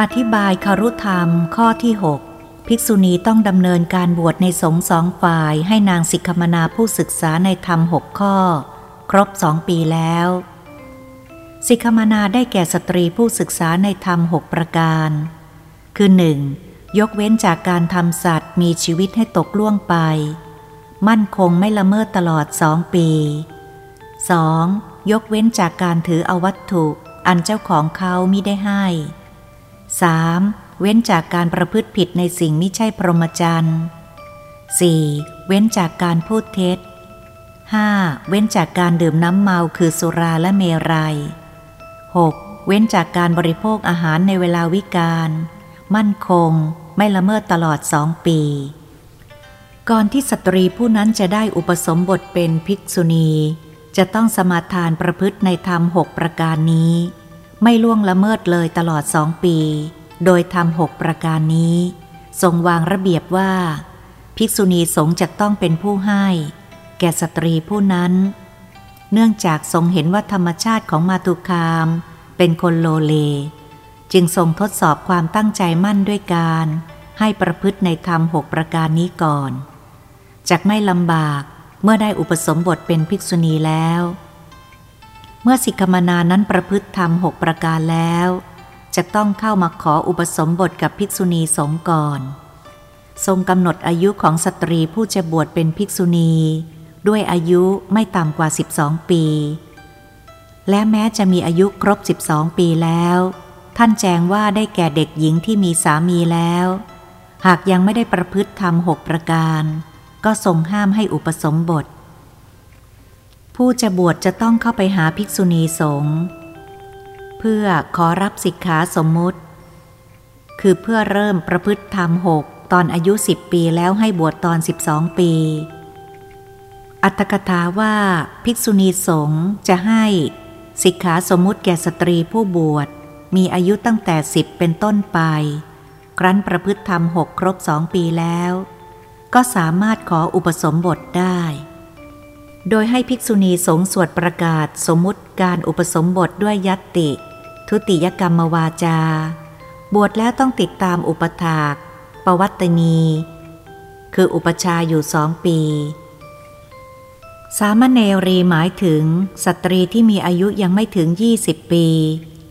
อธิบายคารุธรรมข้อที่ 6 ภิกษุณีต้องดำเนินการบวชในสงฆ์สองฝ่ายให้นางสิกขมนาผู้ศึกษาในธรรมหกข้อ ครบสองปีแล้ว สิกขมนาได้แก่สตรีผู้ศึกษาในธรรมหกประการ คือหนึ่งยกเว้นจากการทำสัตว์มีชีวิตให้ตกล่วงไป มั่นคงไม่ละเมิดตลอดสองปี 2. ยกเว้นจากการถือเอาวัตถุ อันเจ้าของเขามิได้ให้ 3. เว้นจากการประพฤติผิดในสิ่งไม่ใช่พรหมจรรย์ 4. เว้นจากการพูดเท็จ 5. เว้นจากการดื่มน้ำเมาคือสุราและเมรัย 6. เว้นจากการบริโภคอาหารในเวลาวิกาลมั่นคง ไม่ละเมิดตลอดสองปี ก่อนที่สตรีผู้นั้นจะได้อุปสมบทเป็นภิกษุณี จะต้องสมาทานประพฤติในธรรมหกประการนี้ ไม่ล่วงละเมิดเลยตลอดสองปี โดยธรรมหกประการนี้ ทรงวางระเบียบว่า ภิกษุณีสงฆ์จะต้องเป็นผู้ให้ แก่สตรีผู้นั้น เนื่องจากทรงเห็นว่าธรรมชาติของมาตุคาม เป็นคนโลเล จึงทรงทดสอบความตั้งใจมั่นด้วยการ ให้ประพฤติในธรรมหกประการนี้ก่อน จากไม่ลำบากเมื่อได้อุปสมบทเป็นภิกษุณีแล้ว เมื่อสิกขมนานั้นประพฤติธรรมหกประการแล้ว จะต้องเข้ามาขออุปสมบทกับภิกษุณีสงก่อน ทรงกำหนดอายุของสตรีผู้จะบวชเป็นภิกษุณี ด้วยอายุไม่ต่ำกว่า 12 ปี และแม้จะมีอายุครบ 12 ปีแล้ว ท่านแจ้งว่าได้แก่เด็กหญิงที่มีสามีแล้ว หากยังไม่ได้ประพฤติธรรมหกประการ ก็ทรงห้ามให้อุปสมบท ผู้จะบวชจะต้องเข้าไปหาภิกษุณีสงฆ์เพื่อขอรับสิกขาสมมุติ คือเพื่อเริ่มประพฤติธรรมหกตอนอายุสิบปีแล้วให้บวชตอนสิบองปี อัตถกถาว่าภิกษุณีสงฆ์จะให้สิกขาสมมุติแก่สตรีผู้บวช มีอายุตั้งแต่สิบเป็นต้นไป ครั้นประพฤติธรรมหกครบสองปีแล้ว ก็สามารถขออุปสมบทได้ โดยให้ภิกษุณีสงสวดประกาศสมมุติการอุปสมบทด้วยยัตติ ทุติยกรรมวาจา บวชแล้วต้องติดตามอุปถาก ปวัตนี คืออุปชาอยู่สองปี สามเณรีหมายถึงสตรีที่มีอายุยังไม่ถึง 20 ปี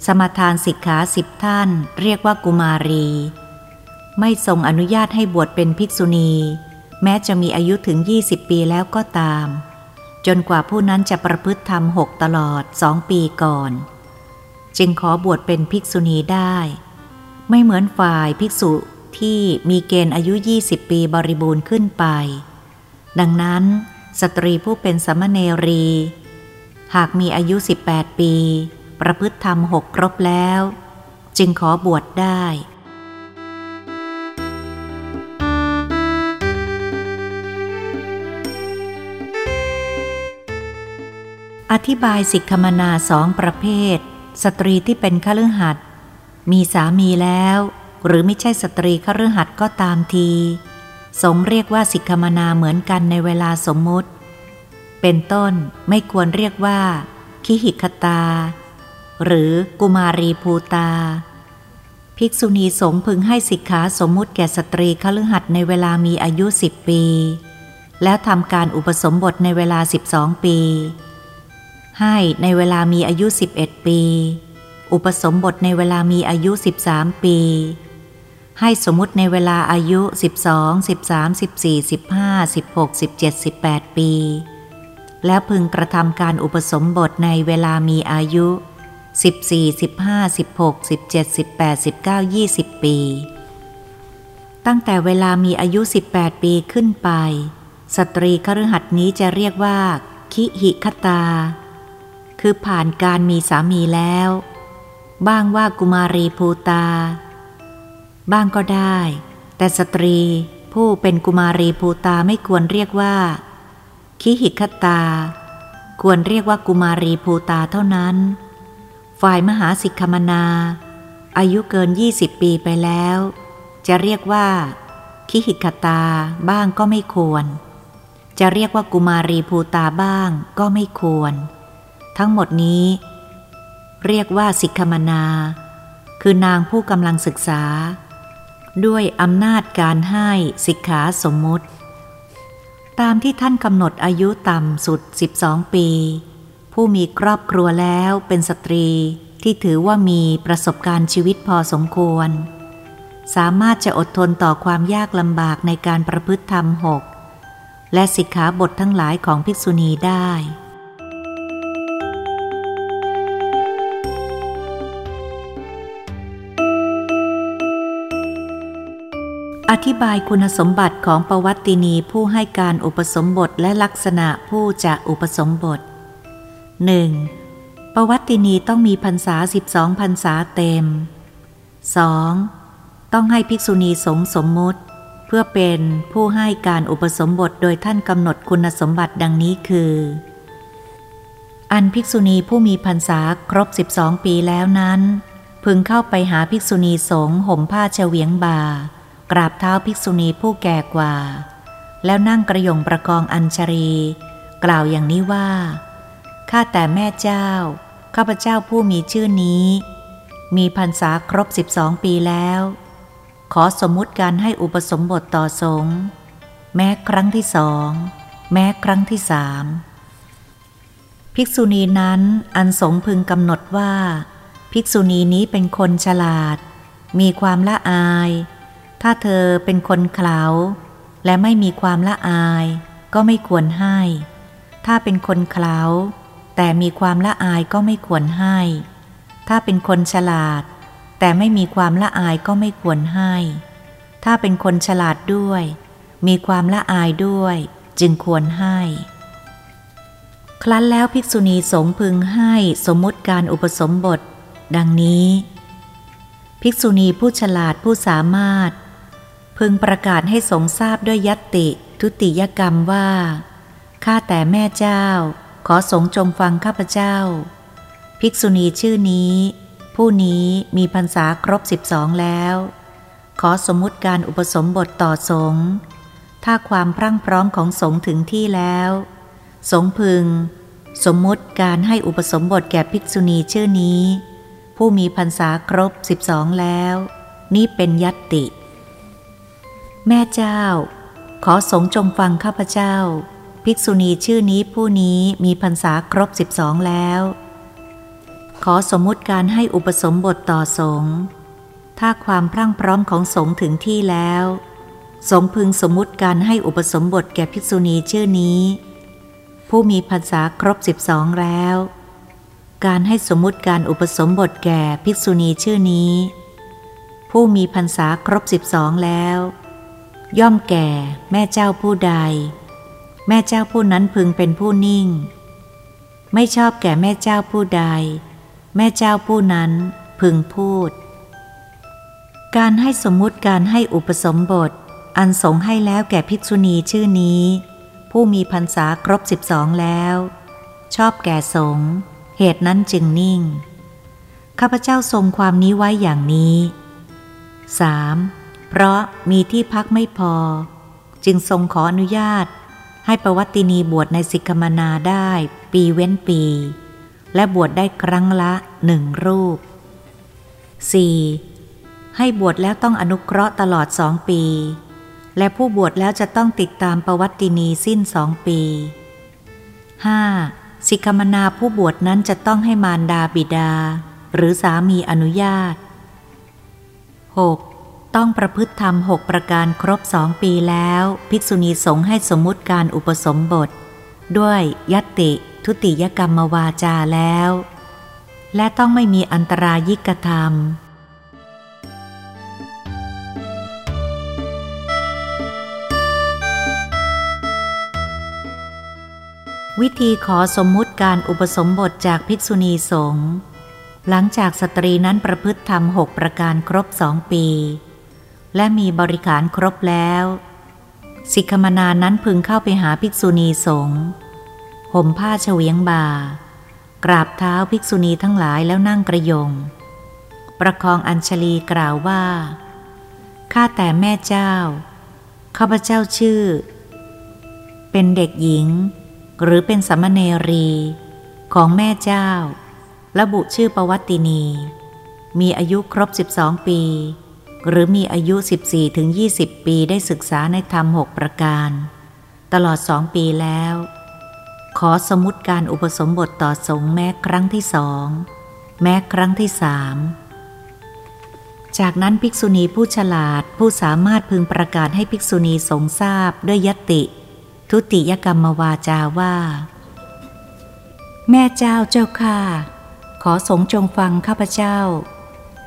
สมทานสิกขาสิบท่าน เรียกว่ากุมารี ไม่ทรงอนุญาตให้บวชเป็นภิกษุณี แม้จะมีอายุถึง 20 ปีแล้วก็ตาม จนกว่าผู้นั้นจะประพฤติธรรมหกตลอดสองปีก่อน จึงขอบวชเป็นภิกษุณีได้ ไม่เหมือนฝ่ายภิกษุที่มีเกณฑ์อายุ 20 ปีบริบูรณ์ขึ้นไป ดังนั้นสตรีผู้เป็นสมณเนรี หากมีอายุ 18 ปี ประพฤติธรรมหกครบแล้ว จึงขอบวชได้ อธิบายสิกขมนาสองประเภท สตรีที่เป็นขลือหัดมีสามีแล้ว หรือไม่ใช่สตรีขลือหัดก็ตามที สงเรียกว่าสิกขมนาเหมือนกันในเวลาสมมุติ เป็นต้นไม่ควรเรียกว่า คิหิคตา หรือกุมารีภูตา ภิกษุณีสงพึงให้สิกขาสมมุติแก่สตรีคฤหัสถ์ในเวลามีอายุสิบปี แล้วทำการอุปสมบทในเวลาสิบองปี ให้ในเวลามีอายุสิบเอ็ดปี อุปสมบทในเวลามีอายุสิบามปี ให้สมมุติในเวลาอายุสิบองสิบามสิบสี่สิบห้าสิบหกสิบเจ็ดสิบแปดปี แล้วพึงกระทำการอุปสมบทในเวลามีอายุสิบสี่สิบห้าสิบหกสิบเจ็ดสิบแปดสิบเก้ายี่สิบปี ตั้งแต่เวลามีอายุสิบแปดปีขึ้นไป สตรีคฤหัสถ์นี้จะเรียกว่า คิหิคตา คือผ่านการมีสามีแล้ว บ้างว่ากุมารีภูตา บ้างก็ได้ แต่สตรีผู้เป็นกุมารีภูตาไม่ควรเรียกว่า คิหิคตา ควรเรียกว่ากุมารีภูตาเท่านั้น ฝ่ายมหาสิกขมนา อายุเกิน 20 ปีไปแล้ว จะเรียกว่า คิหิกตาบ้างก็ไม่ควร จะเรียกว่ากุมารีภูตาบ้างก็ไม่ควร ทั้งหมดนี้ เรียกว่าสิกขมนา คือนางผู้กำลังศึกษา ด้วยอำนาจการให้สิกขาสมมุติ ตามที่ท่านกำหนดอายุต่ำสุด 12 ปี ผู้มีครอบครัวแล้วเป็นสตรีที่ถือว่ามีประสบการณ์ชีวิตพอสมควร สามารถจะอดทนต่อความยากลำบากในการประพฤติธรรมหกและสิกขาบททั้งหลายของภิกษุณีได้ อธิบายคุณสมบัติของประวัตินีผู้ให้การอุปสมบทและลักษณะผู้จะอุปสมบท 1. ประวัตินีต้องมีพรรษาสิบสองพรรษาเต็ม 2. ต้องให้ภิกษุณีสงสมมุติ เพื่อเป็นผู้ให้การอุปสมบทโดยท่านกำหนดคุณสมบัติดังนี้คือ อันภิกษุณีผู้มีพรรษาครบ 12 ปีแล้วนั้น พึงเข้าไปหาภิกษุณีสงห่มผ้าเฉวียงบ่า กราบเท้าภิกษุณีผู้แก่กว่า แล้วนั่งกระยงประกองอัญชรี กล่าวอย่างนี้ว่า ข้าแต่แม่เจ้า ข้าพเจ้าผู้มีชื่อนี้ มีพรรษาครบ12ปีแล้ว ขอสมมุติการให้อุปสมบทต่อสงฆ์แม้ครั้งที่สอง แม้ครั้งที่สามภิกษุณีนั้นอันสงพึงกำหนดว่า ภิกษุณีนี้เป็นคนฉลาด มีความละอาย ถ้าเธอเป็นคนเขลาและไม่มีความละอาย ก็ไม่ควรให้ ถ้าเป็นคนเขลาแต่มีความละอายก็ไม่ควรให้ ถ้าเป็นคนฉลาด แต่ไม่มีความละอายก็ไม่ควรให้ ถ้าเป็นคนฉลาดด้วย มีความละอายด้วย จึงควรให้ ครั้นแล้วภิกษุณีสงพึงให้สมมติการอุปสมบท ดังนี้ ภิกษุณีผู้ฉลาดผู้สามารถ พึงประกาศให้สงทราบด้วยยติทุติยกรรมว่า ข้าแต่แม่เจ้า ขอสงจงฟังข้าพเจ้า ภิกษุณีชื่อนี้ ผู้นี้มีพรรษาครบสิบสองแล้ว ขอสมมุติการอุปสมบทต่อสงฆ์ถ้าความพรั่งพร้อมของสงฆ์ถึงที่แล้ว สงพึง สมมุติการให้อุปสมบทแก่ภิกษุณีชื่อนี้ ผู้มีพรรษาครบสิบสองแล้ว นี่เป็นยัตติ แม่เจ้า ขอสงจงฟังข้าพเจ้า ภิกษุณีชื่อนี้ผู้นี้มีพรรษาครบสิบสองแล้ว ขอสมมุติการให้อุปสมบทต่อสงฆ์ถ้าความพรั่งพร้อมของสงฆ์ถึงที่แล้ว สงพึงสมมุติการให้อุปสมบทแก่ภิกษุณีชื่อนี้ ผู้มีพรรษาครบสิบสองแล้ว การให้สมมุติการอุปสมบทแก่ภิกษุณีชื่อนี้ ผู้มีพรรษาครบสิบสองแล้ว ย่อมแก่ แม่เจ้าผู้ใด แม่เจ้าผู้นั้นพึงเป็นผู้นิ่ง ไม่ชอบแก่แม่เจ้าผู้ใด แม่เจ้าผู้นั้นพึงพูด การให้สมมุติการให้อุปสมบท อันสงให้แล้วแก่ภิกษุณีชื่อนี้ ผู้มีพรรษาครบสิบสองแล้ว ชอบแก่สงเหตุนั้นจึงนิ่ง ข้าพเจ้าทรงความนี้ไว้อย่างนี้ 3. เพราะมีที่พักไม่พอ จึงทรงขออนุญาต ให้ประวัตินีบวชในสิกขมนาได้ปีเว้นปี และบวชได้ครั้งละหนึ่งรูป 4. ให้บวชแล้วต้องอนุเคราะห์ตลอดสองปี และผู้บวชแล้วจะต้องติดตามประวัตินีสิ้นสองปี 5. สิกขมนาผู้บวชนั้นจะต้องให้มารดาบิดา หรือสามีอนุญาต 6. ต้องประพฤติธรรมหกประการครบสองปีแล้ว ภิกษุณีสงฆ์ให้สมมุติการอุปสมบท ด้วยยติทุติยกรรมวาจาแล้ว และต้องไม่มีอันตรายิกธรรม วิธีขอสมมุติการอุปสมบทจากภิกษุณีสงฆ์หลังจากสตรีนั้นประพฤติธรรมหกประการครบสองปี และมีบริการครบแล้ว สิกขมนานั้นพึงเข้าไปหาภิกษุณีสงฆ์ห่มผ้าเฉวียงบ่ากราบเท้าภิกษุณีทั้งหลายแล้วนั่งกระยง ประคองอัญชลีกล่าวว่าข้าแต่แม่เจ้าข้าพเจ้าชื่อ เป็นเด็กหญิง หรือเป็นสมณเนรี ของแม่เจ้า ระบุชื่อประวัตินี มีอายุครบ 12 ปี หรือมีอายุ 14ถึง20 ปีได้ศึกษาในธรรมหกประการ ตลอดสองปีแล้ว ขอสมุดการอุปสมบทต่อสงฆ์แม้ครั้งที่สอง แม้ครั้งที่สามจากนั้นภิกษุณีผู้ฉลาดผู้สามารถพึงประกาศให้ภิกษุณีสงทราบด้วยยติ ทุติยกรรมวาจาว่า แม่เจ้าเจ้าค่ะ ขอสงจงฟังข้าพเจ้า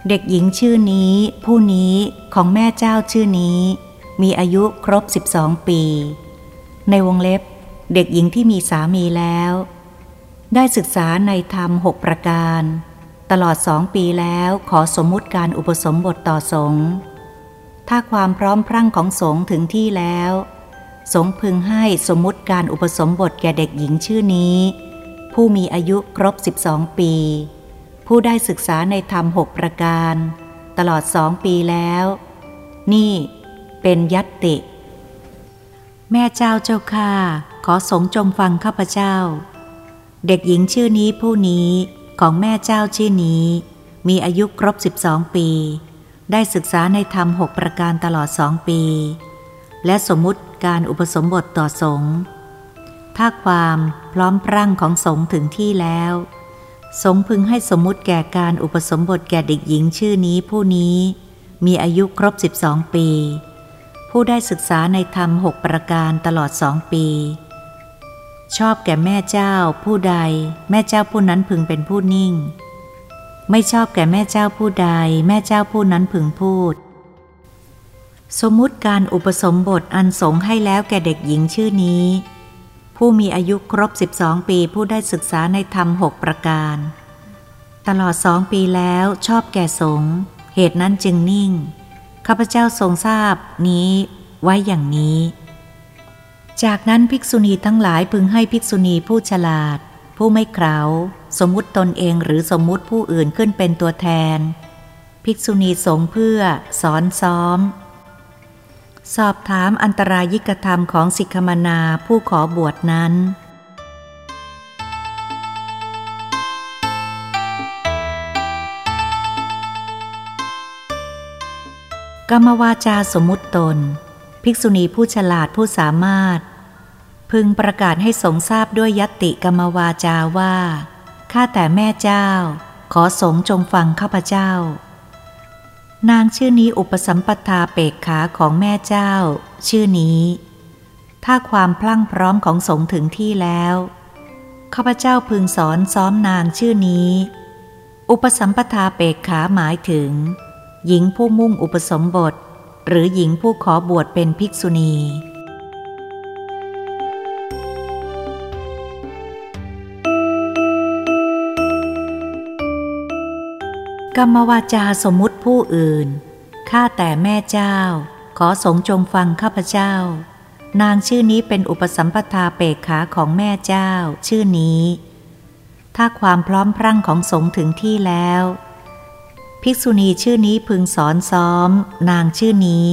เด็กหญิงชื่อนี้ ผู้นี้ของแม่เจ้าชื่อนี้ มีอายุครบ 12 ปี ในวงเล็บ เด็กหญิงที่มีสามีแล้ว ได้ศึกษาในธรรมหกประการ ตลอดสองปีแล้วขอสมมุติการอุปสมบทต่อสงฆ์ถ้าความพร้อมพรั่งของสงฆ์ถึงที่แล้ว สงฆ์พึงให้สมมุติการอุปสมบทแก่เด็กหญิงชื่อนี้ ผู้มีอายุครบ 12 ปี ผู้ได้ศึกษาในธรรมหกประการ ตลอดสองปีแล้ว นี่เป็นยัตติ แม่เจ้าเจ้าค่าขอสงจงฟังข้าพเจ้า เด็กหญิงชื่อนี้ผู้นี้ของแม่เจ้าชื่อนี้ มีอายุครบ 12 ปี ได้ศึกษาในธรรมหกประการตลอดสองปี และสมมุติการอุปสมบทต่อสงฆ์ถ้าความพร้อมพรั่งของสงฆ์ถึงที่แล้ว สงพึงให้สมมุติแก่การอุปสมบทแก่เด็กหญิงชื่อนี้ผู้นี้ มีอายุครบ 12 ปี ผู้ได้ศึกษาในธรรมหกประการตลอดสองปี ชอบแก่แม่เจ้าผู้ใด แม่เจ้าผู้นั้นพึงเป็นผู้นิ่ง ไม่ชอบแก่แม่เจ้าผู้ใด แม่เจ้าผู้นั้นพึงพูด สมมุติการอุปสมบทอันสงให้แล้วแก่เด็กหญิงชื่อนี้ ผู้มีอายุครบ 12 ปีผู้ได้ศึกษาในธรรมหกประการ ตลอดสองปีแล้วชอบแก่สงเหตุนั้นจึงนิ่ง ข้าพเจ้าทรงทราบนี้ไว้อย่างนี้ จากนั้นภิกษุณีทั้งหลายพึงให้ภิกษุณีผู้ฉลาด ผู้ไม่เข่าสมมุติตนเองหรือสมมุติผู้อื่นขึ้นเป็นตัวแทน ภิกษุณีสงเพื่อสอนซ้อม สอบถามอันตรายิกธรรมของสิกขมนาผู้ขอบวชนั้น กรรมวาจาสมมุติตน ภิกษุณีผู้ฉลาดผู้สามารถ พึงประกาศให้สงทราบด้วยยติกรรมวาจาว่า ข้าแต่แม่เจ้า ขอสงจงฟังข้าพเจ้า นางชื่อนี้อุปสัมปทาเปกขาของแม่เจ้า ชื่อนี้ ถ้าความพลั่งพร้อมของสงถึงที่แล้วข้าพเจ้าพึงสอนซ้อมนางชื่อนี้ อุปสัมปทาเปกขาหมายถึง หญิงผู้มุ่งอุปสมบท หรือหญิงผู้ขอบวชเป็นภิกษุณี กรรมวาจาสมมุติผู้อื่น ข้าแต่แม่เจ้า ขอสงจงฟังข้าพเจ้า นางชื่อนี้เป็นอุปสัมปทาเปกขาของแม่เจ้า ชื่อนี้ ถ้าความพร้อมพรั่งของสงถึงที่แล้ว ภิกษุณีชื่อนี้พึงสอนซ้อม นางชื่อนี้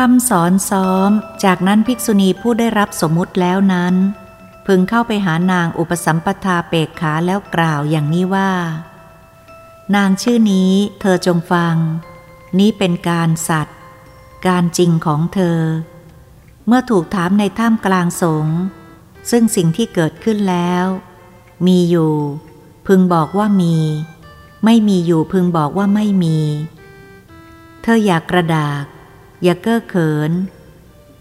คำสอนซ้อม จากนั้นภิกษุณีผู้ได้รับสมมุติแล้วนั้น พึงเข้าไปหานางอุปสัมปทาเปกขาแล้วกล่าวอย่างนี้ว่า นางชื่อนี้เธอจงฟัง นี้เป็นการสัตว์ การจริงของเธอ เมื่อถูกถามในท่ามกลางสงซึ่งสิ่งที่เกิดขึ้นแล้ว มีอยู่ พึงบอกว่ามี ไม่มีอยู่พึงบอกว่าไม่มี เธออยากกระดาก อย่าเก้อเขิน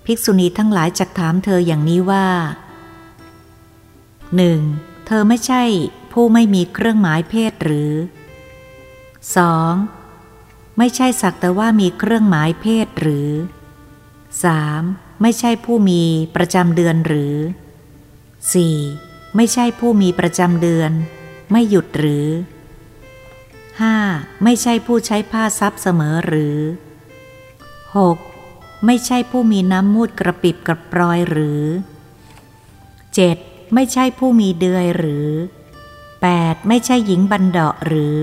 ภิกษุณีทั้งหลายจักถามเธออย่างนี้ว่าหนึ่งเธอไม่ใช่ผู้ไม่มีเครื่องหมายเพศหรือ 2. ไม่ใช่สักแต่ว่ามีเครื่องหมายเพศหรือ 3. ไม่ใช่ผู้มีประจำเดือนหรือ 4. ไม่ใช่ผู้มีประจำเดือน ไม่หยุดหรือ 5. ไม่ใช่ผู้ใช้ผ้าซับเสมอหรือ 6. ไม่ใช่ผู้มีน้ำมูดกระปิบกระปรอยหรือ 7. ไม่ใช่ผู้มีเดือยหรือ 8. ไม่ใช่หญิงบันเดาะหรือ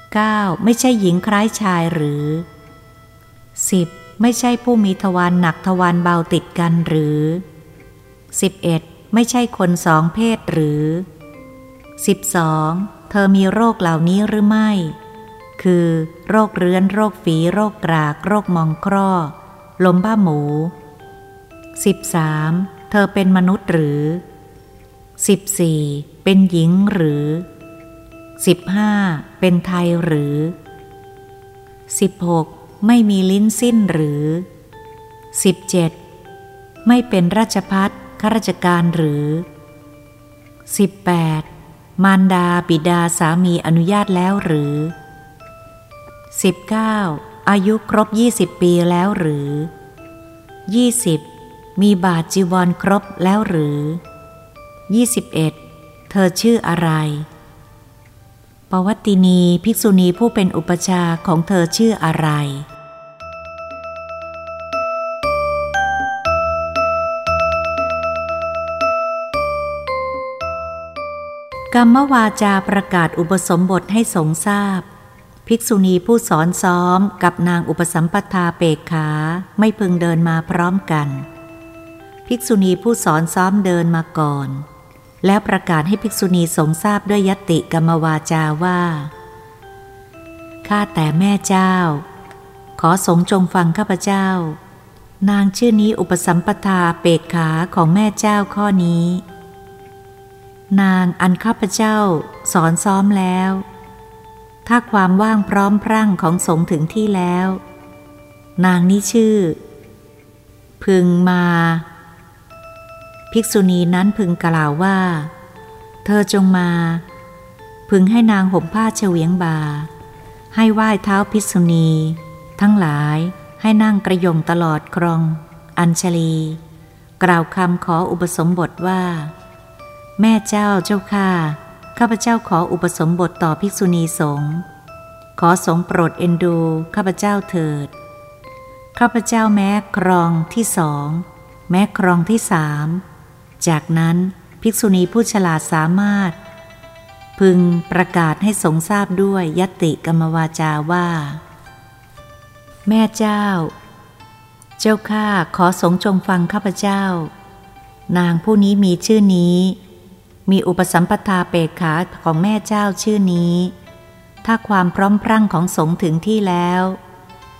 9. ไม่ใช่หญิงคล้ายชายหรือ 10. ไม่ใช่ผู้มีทวารหนักทวารเบาติดกันหรือ 11. ไม่ใช่คนสองเพศหรือ 12. เธอมีโรคเหล่านี้หรือไม่ คือโรคเรื้อนโรคฝี โรคกราก โรคมองคร่อ ลมบ้าหมู 13. เธอเป็นมนุษย์หรือ 14. เป็นหญิงหรือ 15. เป็นไทยหรือ 16. ไม่มีลิ้นสิ้นหรือ 17. ไม่เป็นราชพัฒข้าราชการหรือ 18. มารดาบิดาสามีอนุญาตแล้วหรือ 19. อายุครบ 20 ปีแล้วหรือ 20. มีบาทจีวรครบแล้วหรือ 21. เธอชื่ออะไร ปวัตตินีภิกษุณีผู้เป็นอุปชาของเธอชื่ออะไรกรรมวาจาประกาศอุปสมบทให้สงทราบ ภิกษุณีผู้สอนซ้อมกับนางอุปสัมปทาเปกขาไม่พึงเดินมาพร้อมกัน ภิกษุณีผู้สอนซ้อมเดินมาก่อน แล้วประกาศให้ภิกษุณีสงทราบด้วยยติกรรมวาจาว่าข้าแต่แม่เจ้า ขอสงจงฟังข้าพเจ้า นางชื่อนี้อุปสัมปทาเปกขาของแม่เจ้าข้อนี้ นางอันข้าพเจ้าสอนซ้อมแล้ว ถ้าความว่างพร้อมพรั่งของสงถึงที่แล้ว นางนี้ชื่อ พึงมา ภิกษุณีนั้นพึงกล่าวว่า เธอจงมา พึงให้นางห่มผ้าเฉวียงบา ให้ไหว้เท้าภิกษุณี ทั้งหลายให้นั่งกระยงตลอดครอง อัญชลี กล่าวคำขออุปสมบทว่า แม่เจ้าเจ้าข้า ข้าพเจ้าขออุปสมบทต่อภิกษุณีสงฆ์ขอสงโปรดเอ็นดูข้าพเจ้าเถิด ข้าพเจ้าแม้ครองที่สอง แม้ครองที่สาม จากนั้นภิกษุณีผู้ฉลาดสามารถ พึงประกาศให้สงทราบด้วยยติกรรมวาจาว่า แม่เจ้า เจ้าข้าขอสงจงฟังข้าพเจ้า นางผู้นี้มีชื่อนี้ มีอุปสัมปทาเปกขาของแม่เจ้าชื่อนี้ ถ้าความพร้อมพรั่งของสงถึงที่แล้ว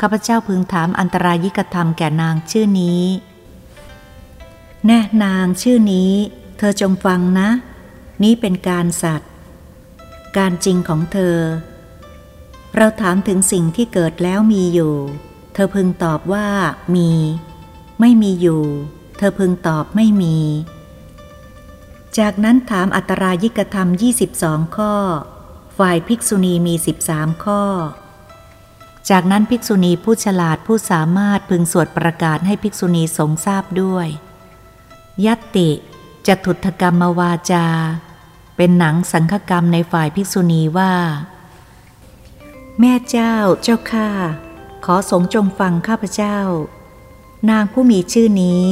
ข้าพเจ้าพึงถามอันตรายิกธรรมแก่นางชื่อนี้ แน่นางชื่อนี้ เธอจงฟังนะ นี้เป็นการสัตว์ การจริงของเธอ เราถามถึงสิ่งที่เกิดแล้วมีอยู่ เธอพึงตอบว่ามี ไม่มีอยู่ เธอพึงตอบไม่มี จากนั้นถามอัตรายิกธรรม 22 ข้อ ฝ่ายภิกษุณีมี 13 ข้อ จากนั้นภิกษุณีผู้ฉลาดผู้สามารถพึงสวดประกาศให้ภิกษุณีสงทราบด้วย ยัตติจะถุถกรรมวาจา เป็นหนังสังฆกรรมในฝ่ายภิกษุณีว่า แม่เจ้าเจ้าข้าขอสงจงฟังข้าพเจ้า นางผู้มีชื่อนี้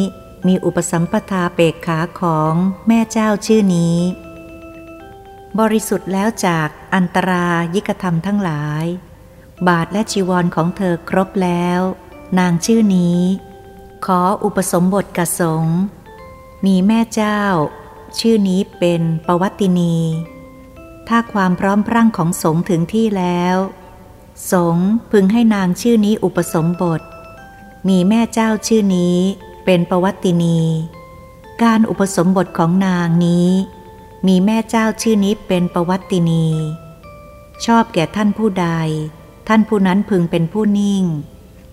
มีอุปสัมปทาเปกขาของแม่เจ้าชื่อนี้ บริสุทธิ์แล้วจากอันตรายิกธรรมทั้งหลาย บาทและจีวรของเธอครบแล้ว นางชื่อนี้ ขออุปสมบทกสงมีแม่เจ้า ชื่อนี้เป็นปวัตินี ถ้าความพร้อมพรั่งของสงถึงที่แล้วสงพึงให้นางชื่อนี้อุปสมบท มีแม่เจ้าชื่อนี้ เป็นประวัตินี การอุปสมบทของนางนี้ มีแม่เจ้าชื่อนี้เป็นประวัตินี ชอบแก่ท่านผู้ใด ท่านผู้นั้นพึงเป็นผู้นิ่ง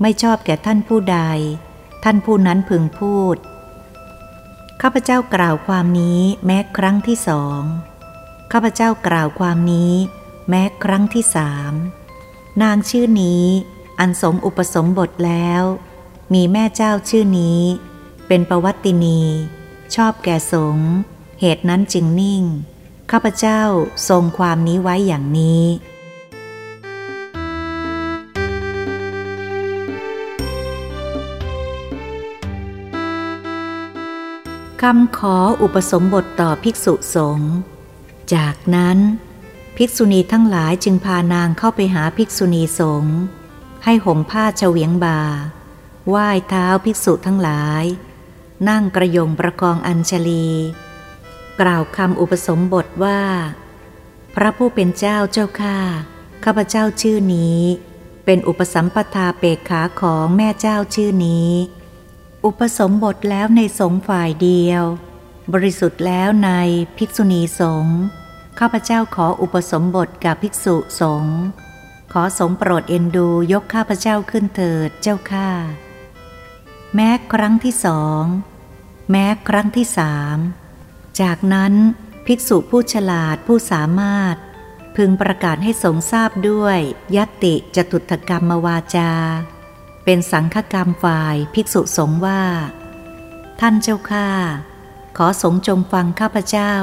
ไม่ชอบแก่ท่านผู้ใด ท่านผู้นั้นพึงพูด ข้าพเจ้ากล่าวความนี้แม้ครั้งที่สองข้าพเจ้ากล่าวความนี้ แม้ครั้งที่สามนางชื่อนี้อันสมอุปสมบทแล้ว มีแม่เจ้าชื่อนี้ เป็นประวัตินี ชอบแก่สง เหตุนั้นจึงนิ่ง ข้าพเจ้าทรงความนี้ไว้อย่างนี้คำขออุปสมบทต่อภิกษุสงฆ์ จากนั้น ภิกษุณีทั้งหลายจึงพานางเข้าไปหาภิกษุณีสงฆ์ให้ห่มผ้าเฉวียงบา ไหว้เท้าภิกษุทั้งหลาย นั่งกระยงประกองอัญชลี กล่าวคำอุปสมบทว่า พระผู้เป็นเจ้าเจ้าข้าข้าพเจ้าชื่อนี้ เป็นอุปสัมปทาเปกขาของแม่เจ้าชื่อนี้ อุปสมบทแล้วในสงฝ่ายเดียว บริสุทธิ์แล้วในภิกษุณีสงฆ์ข้าพเจ้าขออุปสมบทกับภิกษุสงฆ์ขอสงโปรดเอ็นดูยกข้าพเจ้าขึ้นเถิดเจ้าข้า แม้ครั้งที่สอง แม้ครั้งที่สามจากนั้นภิกษุผู้ฉลาดผู้สามารถ พึงประกาศให้สงทราบด้วยยติจตุถกรรมวาจา เป็นสังฆกรรมฝ่ายภิกษุสงฆ์ว่า ท่านเจ้าข้าขอสงจงฟังข้าพเจ้า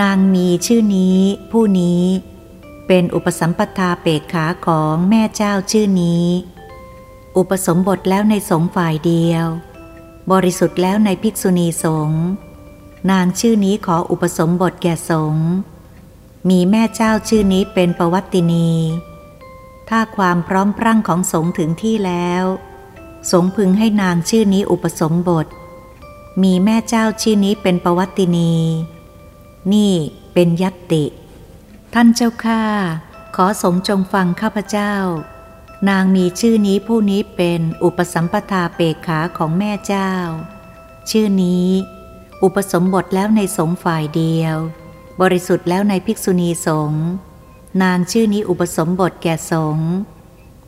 นางมีชื่อนี้ ผู้นี้ เป็นอุปสัมปทาเปกขาของแม่เจ้าชื่อนี้ อุปสมบทแล้วในสงฆ์ฝ่ายเดียว บริสุทธิ์แล้วในภิกษุณีสงฆ์นางชื่อนี้ขออุปสมบทแก่สงฆ์มีแม่เจ้าชื่อนี้เป็นประวัตินี ถ้าความพร้อมพรั่งของสงฆ์ถึงที่แล้ว สงพึงให้นางชื่อนี้อุปสมบท มีแม่เจ้าชื่อนี้เป็นประวัตินี นี่เป็นยัตติ ท่านเจ้าข้าขอสงจงฟังข้าพเจ้า นางมีชื่อนี้ผู้นี้เป็นอุปสัมปทาเปกขาของแม่เจ้า ชื่อนี้ อุปสมบทแล้วในสงฆ์ฝ่ายเดียว บริสุทธิ์แล้วในภิกษุณีสงฆ์นางชื่อนี้อุปสมบทแก่สงฆ์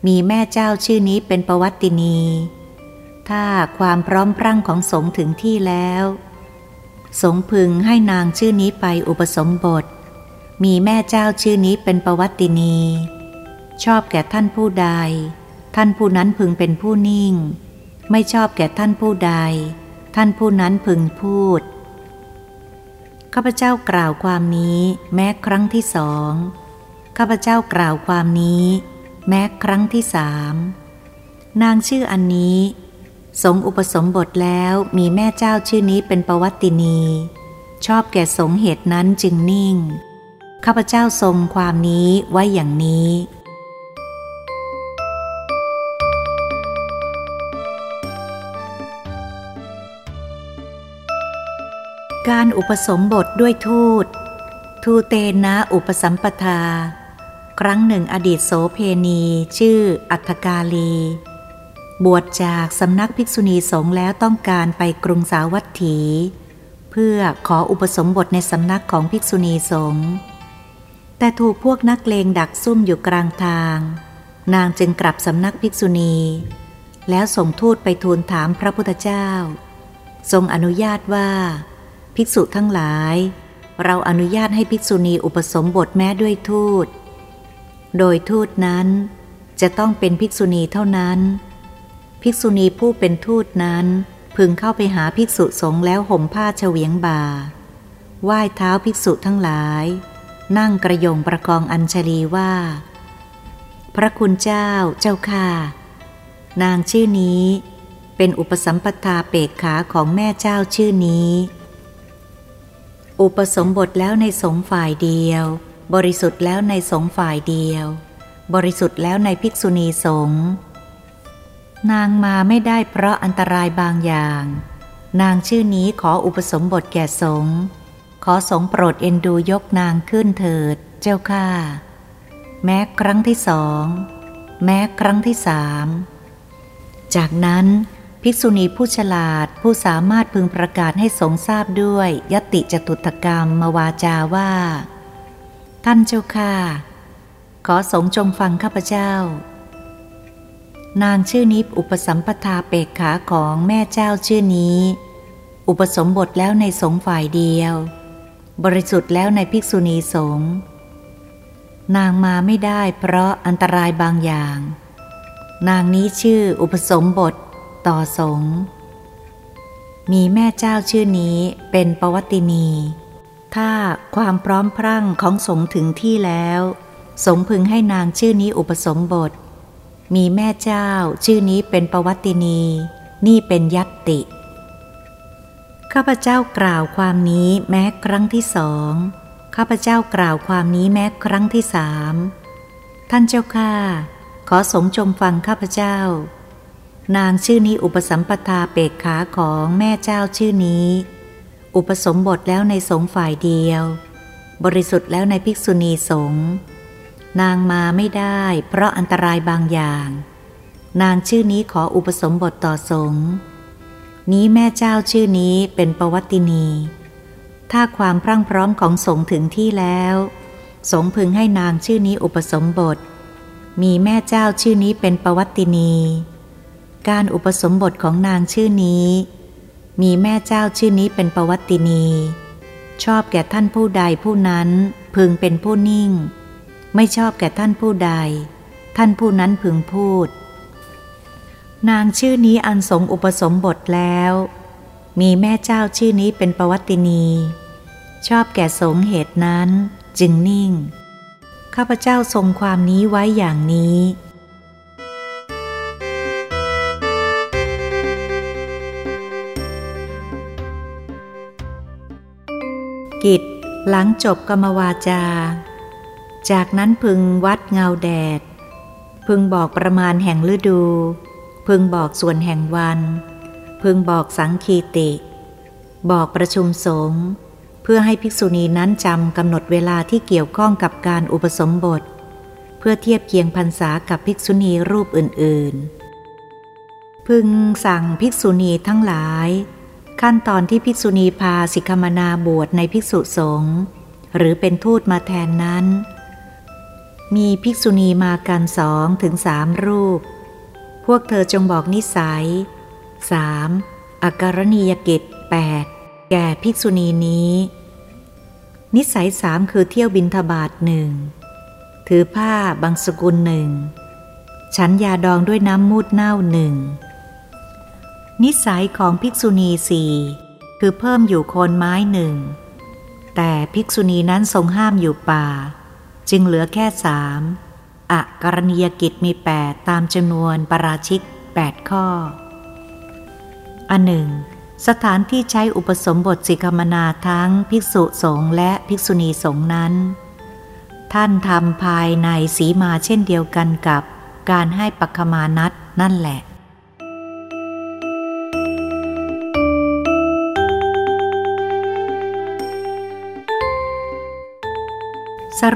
มีแม่เจ้าชื่อนี้เป็นประวัตินี ถ้าความพร้อมพรั่งของสงฆ์ถึงที่แล้ว สงพึงให้นางชื่อนี้ไปอุปสมบท มีแม่เจ้าชื่อนี้เป็นประวัตินี ชอบแก่ท่านผู้ใด ท่านผู้นั้นพึงเป็นผู้นิ่ง ไม่ชอบแก่ท่านผู้ใด ท่านผู้นั้นพึงพูด ข้าพเจ้ากล่าวความนี้แม้ครั้งที่สองข้าพเจ้ากล่าวความนี้ แม้ครั้งที่สามนางชื่ออันนี้สงอุปสมบทแล้วมีแม่เจ้าชื่อนี้เป็นประวัตินี ชอบแก่สงเหตุนั้นจึงนิ่ง ข้าพเจ้าทรงความนี้ไว้อย่างนี้ การอุปสมบทด้วยทูต ทูเตนะอุปสัมปทา ครั้งหนึ่งอดีตโสเพณีชื่ออัฏกาลี บวชจากสำนักภิกษุณีสงฆ์แล้วต้องการไปกรุงสาวัตถี เพื่อขออุปสมบทในสำนักของภิกษุณีสงฆ์แต่ถูกพวกนักเลงดักซุ่มอยู่กลางทาง นางจึงกลับสำนักภิกษุณี แล้วส่งทูตไปทูลถามพระพุทธเจ้า ทรงอนุญาตว่า ภิกษุทั้งหลาย เราอนุญาตให้ภิกษุณีอุปสมบทแม้ด้วยทูต โดยทูตนั้นจะต้องเป็นภิกษุณีเท่านั้น ภิกษุณีผู้เป็นทูตนั้นพึงเข้าไปหาภิกษุสงฆ์แล้วห่มผ้าเฉวียงบ่าไหว้เท้าภิกษุทั้งหลาย นั่งกระยงประกองอัญชลีว่า พระคุณเจ้าเจ้าค่ะ นางชื่อนี้ เป็นอุปสัมปทาเปกขาของแม่เจ้าชื่อนี้ อุปสมบทแล้วในสงฝ่ายเดียว บริสุทธิ์แล้วในสงฝ่ายเดียว บริสุทธิ์แล้วในภิกษุณีสงฆ์นางมาไม่ได้เพราะอันตรายบางอย่าง นางชื่อนี้ขออุปสมบทแก่สงฆ์ขอสงโปรดเอ็นดูยกนางขึ้นเถิด เจ้าข้าแม้ครั้งที่สอง แม้ครั้งที่สาม จากนั้น ภิกษุณีผู้ฉลาดผู้สามารถพึงประกาศให้สงทราบด้วยยติจตุตกรรมมาวาจาว่า ท่านเจ้าค่ะ ขอสงจงฟังข้าพเจ้า นางชื่อนี้อุปสัมปทาเปกขาของแม่เจ้าชื่อนี้ อุปสมบทแล้วในสงฝ่ายเดียว บริสุทธิ์แล้วในภิกษุณีสงฆ์นางมาไม่ได้เพราะอันตรายบางอย่าง นางนี้ชื่ออุปสมบท ต่อสงมีแม่เจ้าชื่อนี้เป็นปวัตินี ถ้าความพร้อมพรั่งของสงถึงที่แล้ว สงพึงให้นางชื่อนี้อุปสมบท มีแม่เจ้าชื่อนี้เป็นปวัตินี นี่เป็นยัตติ ข้าพเจ้ากล่าวความนี้แม้ครั้งที่สองข้าพเจ้ากล่าวความนี้แม้ครั้งที่สามท่านเจ้าข้าขอสงจงฟังข้าพเจ้า นางชื่อนี้อุปสัมปทาเปกขาของแม่เจ้าชื่อนี้ อุปสมบทแล้วในสงฆ์ฝ่ายเดียว บริสุทธิ์แล้วในภิกษุณีสงฆ์นางมาไม่ได้ เพราะอันตรายบางอย่าง นางชื่อนี้ขออุปสมบทต่อสงฆ์นี้แม่เจ้าชื่อนี้เป็นปวัตินี ถ้าความพรั่งพร้อมของสงฆ์ถึงที่แล้ว สงฆ์พึงให้นางชื่อนี้อุปสมบท มีแม่เจ้าชื่อนี้เป็นปวัตินี การอุปสมบทของนางชื่อนี้ มีแม่เจ้าชื่อนี้เป็นประวัตินี ชอบแก่ท่านผู้ใดผู้นั้นพึงเป็นผู้นิ่ง ไม่ชอบแก่ท่านผู้ใด ท่านผู้นั้นพึงพูด นางชื่อนี้อันสงอุปสมบทแล้ว มีแม่เจ้าชื่อนี้เป็นประวัตินี ชอบแก่สงเหตุนั้นจึงนิ่ง ข้าพเจ้าทรงความนี้ไว้อย่างนี้ กิจหลังจบกรรมวาจา จากนั้นพึงวัดเงาแดด พึงบอกประมาณแห่งฤดู พึงบอกส่วนแห่งวัน พึงบอกสังคีติ บอกประชุมสงฆ์เพื่อให้ภิกษุณีนั้นจำกำหนดเวลาที่เกี่ยวข้องกับการอุปสมบท เพื่อเทียบเคียงพรรษากับภิกษุณีรูปอื่น ๆ พึงสั่งภิกษุณีทั้งหลาย ขั้นตอนที่ภิกษุณีพาสิกขมนาบวชในภิกษุสงฆ์หรือเป็นทูตมาแทนนั้น มีภิกษุณีมากันสองถึงสามรูป พวกเธอจงบอกนิสัย 3. อาการณียกิจ 8. แก่ภิกษุณีนี้ นิสัยสามคือเที่ยวบินทบาทหนึ่งถือผ้าบางสกุลหนึ่งฉันยาดองด้วยน้ำมูดเน่าหนึ่ง นิสัยของภิกษุณีสี่คือเพิ่มอยู่โคนไม้หนึ่ง แต่ภิกษุณีนั้นทรงห้ามอยู่ป่า จึงเหลือแค่สามอะกรณียกิจมี8ตามจำนวนปราชิก8ข้อ อันหนึ่ง สถานที่ใช้อุปสมบทสิกรรมนาทั้งภิกษุสงฆ์และภิกษุณีสงฆ์นั้น ท่านทำภายในสีมาเช่นเดียวกันกับการให้ปัคมานัตนั่นแหละ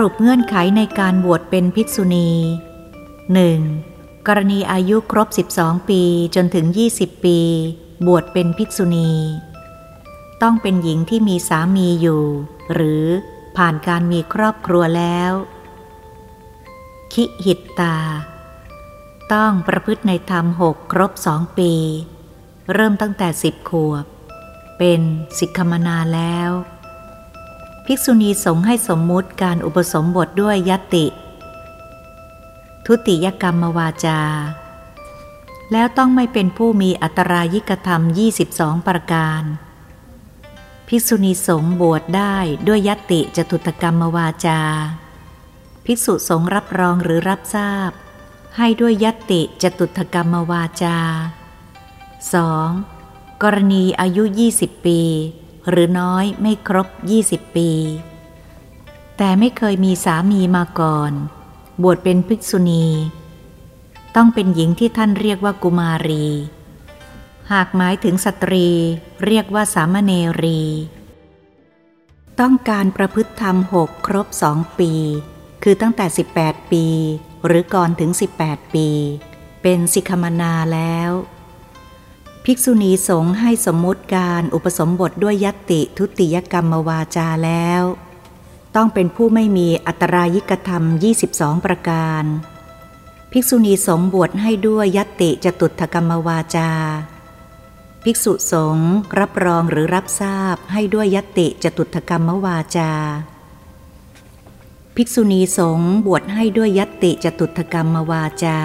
รุปเงื่อนไขในการบวชเป็นภิกษุณี 1. กรณีอายุครบ 12 ปีจนถึง 20 ปี บวชเป็นภิกษุณี ต้องเป็นหญิงที่มีสามีอยู่ หรือผ่านการมีครอบครัวแล้ว คิหิตตา ต้องประพฤติในธรรมหกครบสองปี เริ่มตั้งแต่สิบขวบ เป็นสิกขมนาแล้ว ภิกษุณีสงให้สมมุติการอุปสมบทด้วยยติ ทุติยกรรมวาจา แล้วต้องไม่เป็นผู้มีอัตรายิกธรรม 22 ประการ ภิกษุณีสงบวชได้ด้วยยติจตุตกรรมวาจา ภิกษุสงรับรองหรือรับทราบ ให้ด้วยยติจตุตกรรมวาจา 2. กรณีอายุ 20 ปี หรือน้อยไม่ครบ 20 ปี แต่ไม่เคยมีสามีมาก่อน บวชเป็นภิกษุณี ต้องเป็นหญิงที่ท่านเรียกว่ากุมารี หากหมายถึงสตรีเรียกว่าสามเณรี ต้องการประพฤติธรรมหกครบสองปี คือตั้งแต่ 18 ปี หรือก่อนถึง 18 ปี เป็นสิกขมนาแล้ว ภิกษุณีสงฆ์ให้สมมุติการอุปสมบทด้วยยัติทุติยกรรมวาจาแล้ว ต้องเป็นผู้ไม่มีอัตรายิกธรรม 22 ประการ ภิกษุณีสงฆ์บวชให้ด้วยยัติจตุถกรรมวาจา ภิกษุสงฆ์รับรองหรือรับทราบให้ด้วยยัติจตุถกรรมวาจา ภิกษุณีสงฆ์บวชให้ด้วยยัติจตุถกรรมวาจา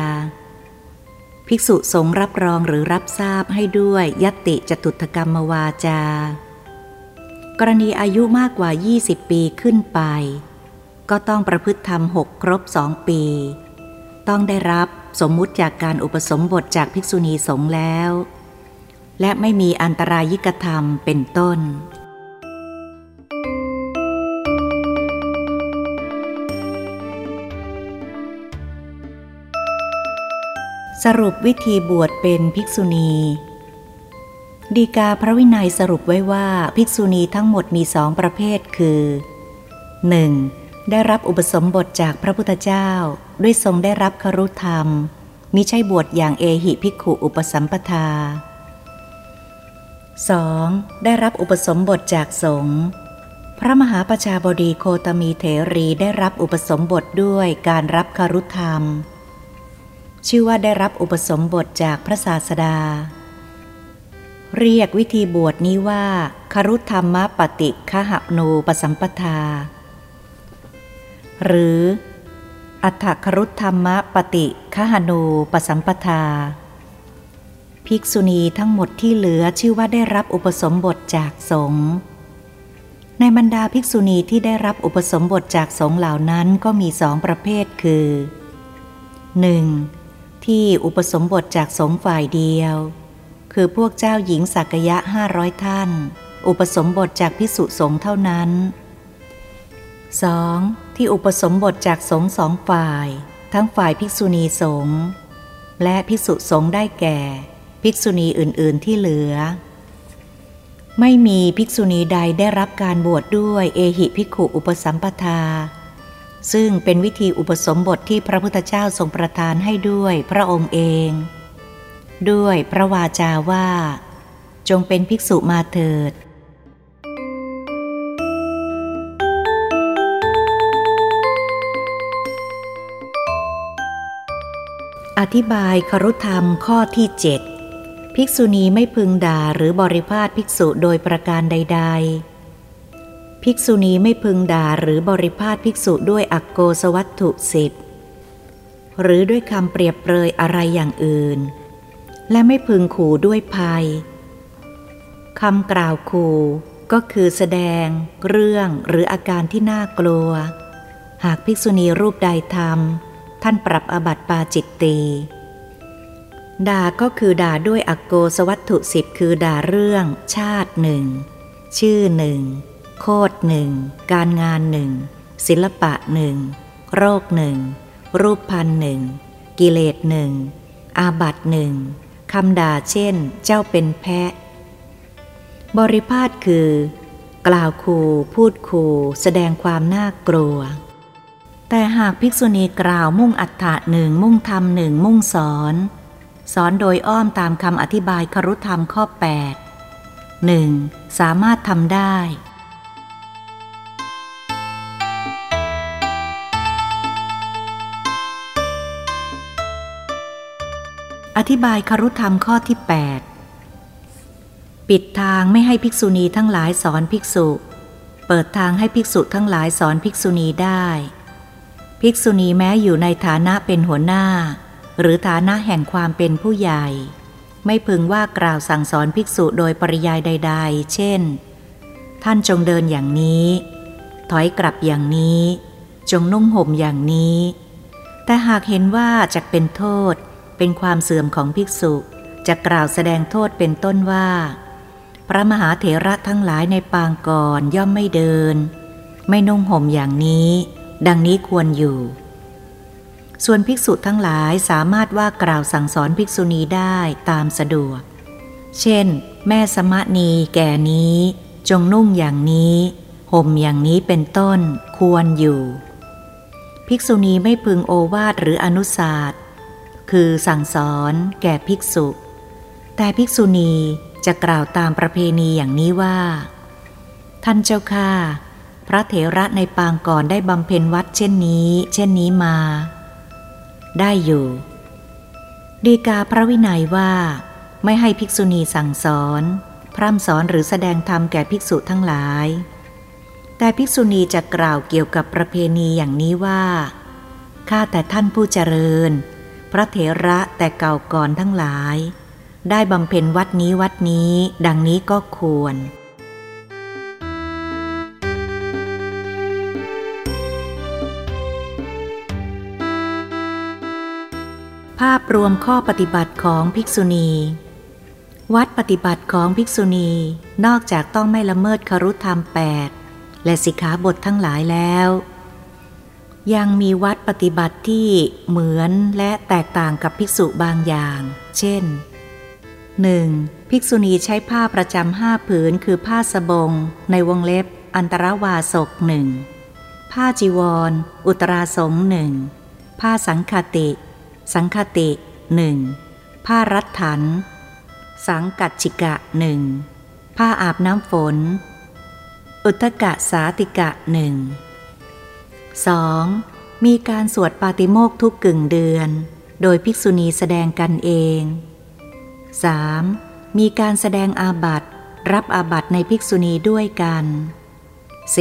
ภิกษุสงรับรองหรือรับทราบให้ด้วยยติจตุถกรรมวาจา กรณีอายุมากกว่า 20 ปีขึ้นไป ก็ต้องประพฤติธรรมหกครบสองปี ต้องได้รับสมมุติจากการอุปสมบทจากภิกษุณีสงฆ์แล้ว และไม่มีอันตรายิกธรรมเป็นต้น สรุปวิธีบวชเป็นภิกษุณี ดีกาพระวินัยสรุปไว้ว่าภิกษุณีทั้งหมดมีสองประเภทคือ 1. ได้รับอุปสมบทจากพระพุทธเจ้า ด้วยทรงได้รับครุธรรม มิใช่บวชอย่างเอหิภิกขุอุปสัมปทา 2. ได้รับอุปสมบทจากสงฆ์พระมหาประชาบดีโคตมีเถรีได้รับอุปสมบทด้วยการรับคารุธรรม ชื่อว่าได้รับอุปสมบทจากพระศาสดา เรียกวิธีบวชนี้ว่าคารุธรรมปฏิคหนูปสัมปทา หรืออัฏฐครุธรรมปฏิคหนูปสัมปทา ภิกษุณีทั้งหมดที่เหลือชื่อว่าได้รับอุปสมบทจากสงฆ์ในบรรดาภิกษุณีที่ได้รับอุปสมบทจากสงฆ์เหล่านั้นก็มีสองประเภทคือ 1. ที่อุปสมบทจากสงฆ์ฝ่ายเดียว คือพวกเจ้าหญิงสักยะห้าร้อยท่าน อุปสมบทจากพิสุสงฆ์เท่านั้น 2. ที่อุปสมบทจากสงฆ์สองฝ่าย ทั้งฝ่ายภิกษุณีสงฆ์และภิกษุสงฆ์ได้แก่ ภิกษุณีอื่น ๆ ที่เหลือ ไม่มีภิกษุณีใดได้รับการบวชดด้วยเอหิภิกขุอุปสัมปทา ซึ่งเป็นวิธีอุปสมบทที่พระพุทธเจ้าทรงประทานให้ด้วยพระองค์เอง ด้วยพระวาจาว่า จงเป็นภิกษุมาเถิด อธิบายครุธรรมข้อที่เจ็ดภิกษุณีไม่พึงด่าหรือบริพาทภิกษุโดยประการใด ๆ ภิกษุณีไม่พึงด่าหรือบริพาทภิกษุด้วยอักโกสวัตถุสิบหรือด้วยคำเปรียบเปรยอะไรอย่างอื่น และไม่พึงขู่ด้วยภัยคำกล่าวขู่ก็คือแสดง เรื่องหรืออาการที่น่ากลัว หากภิกษุณีรูปใดทำท่านปรับอบัติปาจิตตีด่าก็คือด่าด้วยอโกสวัตถุสิบคือด่าเรื่อง ชาติหนึ่ง ชื่อหนึ่ง โคดหนึ่ง การงานหนึ่ง ศิลปะหนึ่ง โรคหนึ่ง รูปพันหนึ่ง กิเลสหนึ่ง อาบัตหนึ่งคำด่าเช่น เจ้าเป็นแพะ บริพาทคือ กล่าวคูพูดคูแสดงความน่ากลัว แต่หากภิกษุณีกล่าวมุ่งอัฏฐะหนึ่งมุ่งธรรมหนึ่งมุ่งสอน สอนโดยอ้อมตามคำอธิบายครุธรรมข้อ 8 1. สามารถทำได้ อธิบายครุธรรมข้อที่ 8 ปิดทางไม่ให้ภิกษุณีทั้งหลายสอนภิกษุ เปิดทางให้ภิกษุทั้งหลายสอนภิกษุณีได้ ภิกษุณีแม้อยู่ในฐานะเป็นหัวหน้า หรือฐานะแห่งความเป็นผู้ใหญ่ ไม่พึงว่ากล่าวสั่งสอนภิกษุโดยปริยายใด ๆ เช่น ท่านจงเดินอย่างนี้ ถอยกลับอย่างนี้ จงนุ่งห่มอย่างนี้ แต่หากเห็นว่าจะเป็นโทษ เป็นความเสื่อมของภิกษุจะกล่าวแสดงโทษเป็นต้นว่า พระมหาเถระทั้งหลายในปางก่อนย่อมไม่เดิน ไม่นุ่งห่มอย่างนี้ ดังนี้ควรอยู่ ส่วนภิกษุทั้งหลายสามารถว่ากล่าวสั่งสอนภิกษุณีได้ตามสะดวก เช่น แม่สมณีแก่นี้ จงนุ่งอย่างนี้ห่มอย่างนี้เป็นต้นควรอยู่ ภิกษุณีไม่พึงโอวาทหรืออนุสาส คือสั่งสอนแก่ภิกษุ แต่ภิกษุณีจะกล่าวตามประเพณีอย่างนี้ว่า ท่านเจ้าข้าพระเถระในปางก่อนได้บำเพ็ญวัดเช่นนี้ เช่นนี้มา ได้อยู่ ดีกาพระวินัยว่า ไม่ให้ภิกษุณีสั่งสอน พร่ำสอนหรือแสดงธรรมแก่ภิกษุทั้งหลาย แต่ภิกษุณีจะกล่าวเกี่ยวกับประเพณีอย่างนี้ว่าข้าแต่ท่านผู้เจริญ พระเถระแต่เก่าก่อนทั้งหลาย ได้บำเพ็ญวัดนี้วัดนี้ ดังนี้ก็ควร ภาพรวมข้อปฏิบัติของภิกษุณี วัดปฏิบัติของภิกษุณีนอกจากต้องไม่ละเมิดครุธรรมแปดและสิกขาบททั้งหลายแล้ว ยังมีวัดปฏิบัติที่เหมือนและแตกต่างกับภิกษุบางอย่าง เช่น 1. ภิกษุณีใช้ผ้าประจำห้าผืนคือผ้าสบง ในวงเล็บ อันตรวาสกหนึ่งผ้าจีวรอุตราสงหนึ่งผ้าสังคติ สังคติหนึ่งผ้ารัดถัน สังกัดจิกะหนึ่งผ้าอาบน้ำฝน อุทกะสาติกะหนึ่ง 2. มีการสวดปาติโมกทุกกึ่งเดือน โดยภิกษุณีแสดงกันเอง 3. มีการแสดงอาบัตรับอาบัตในภิกษุณีด้วยกัน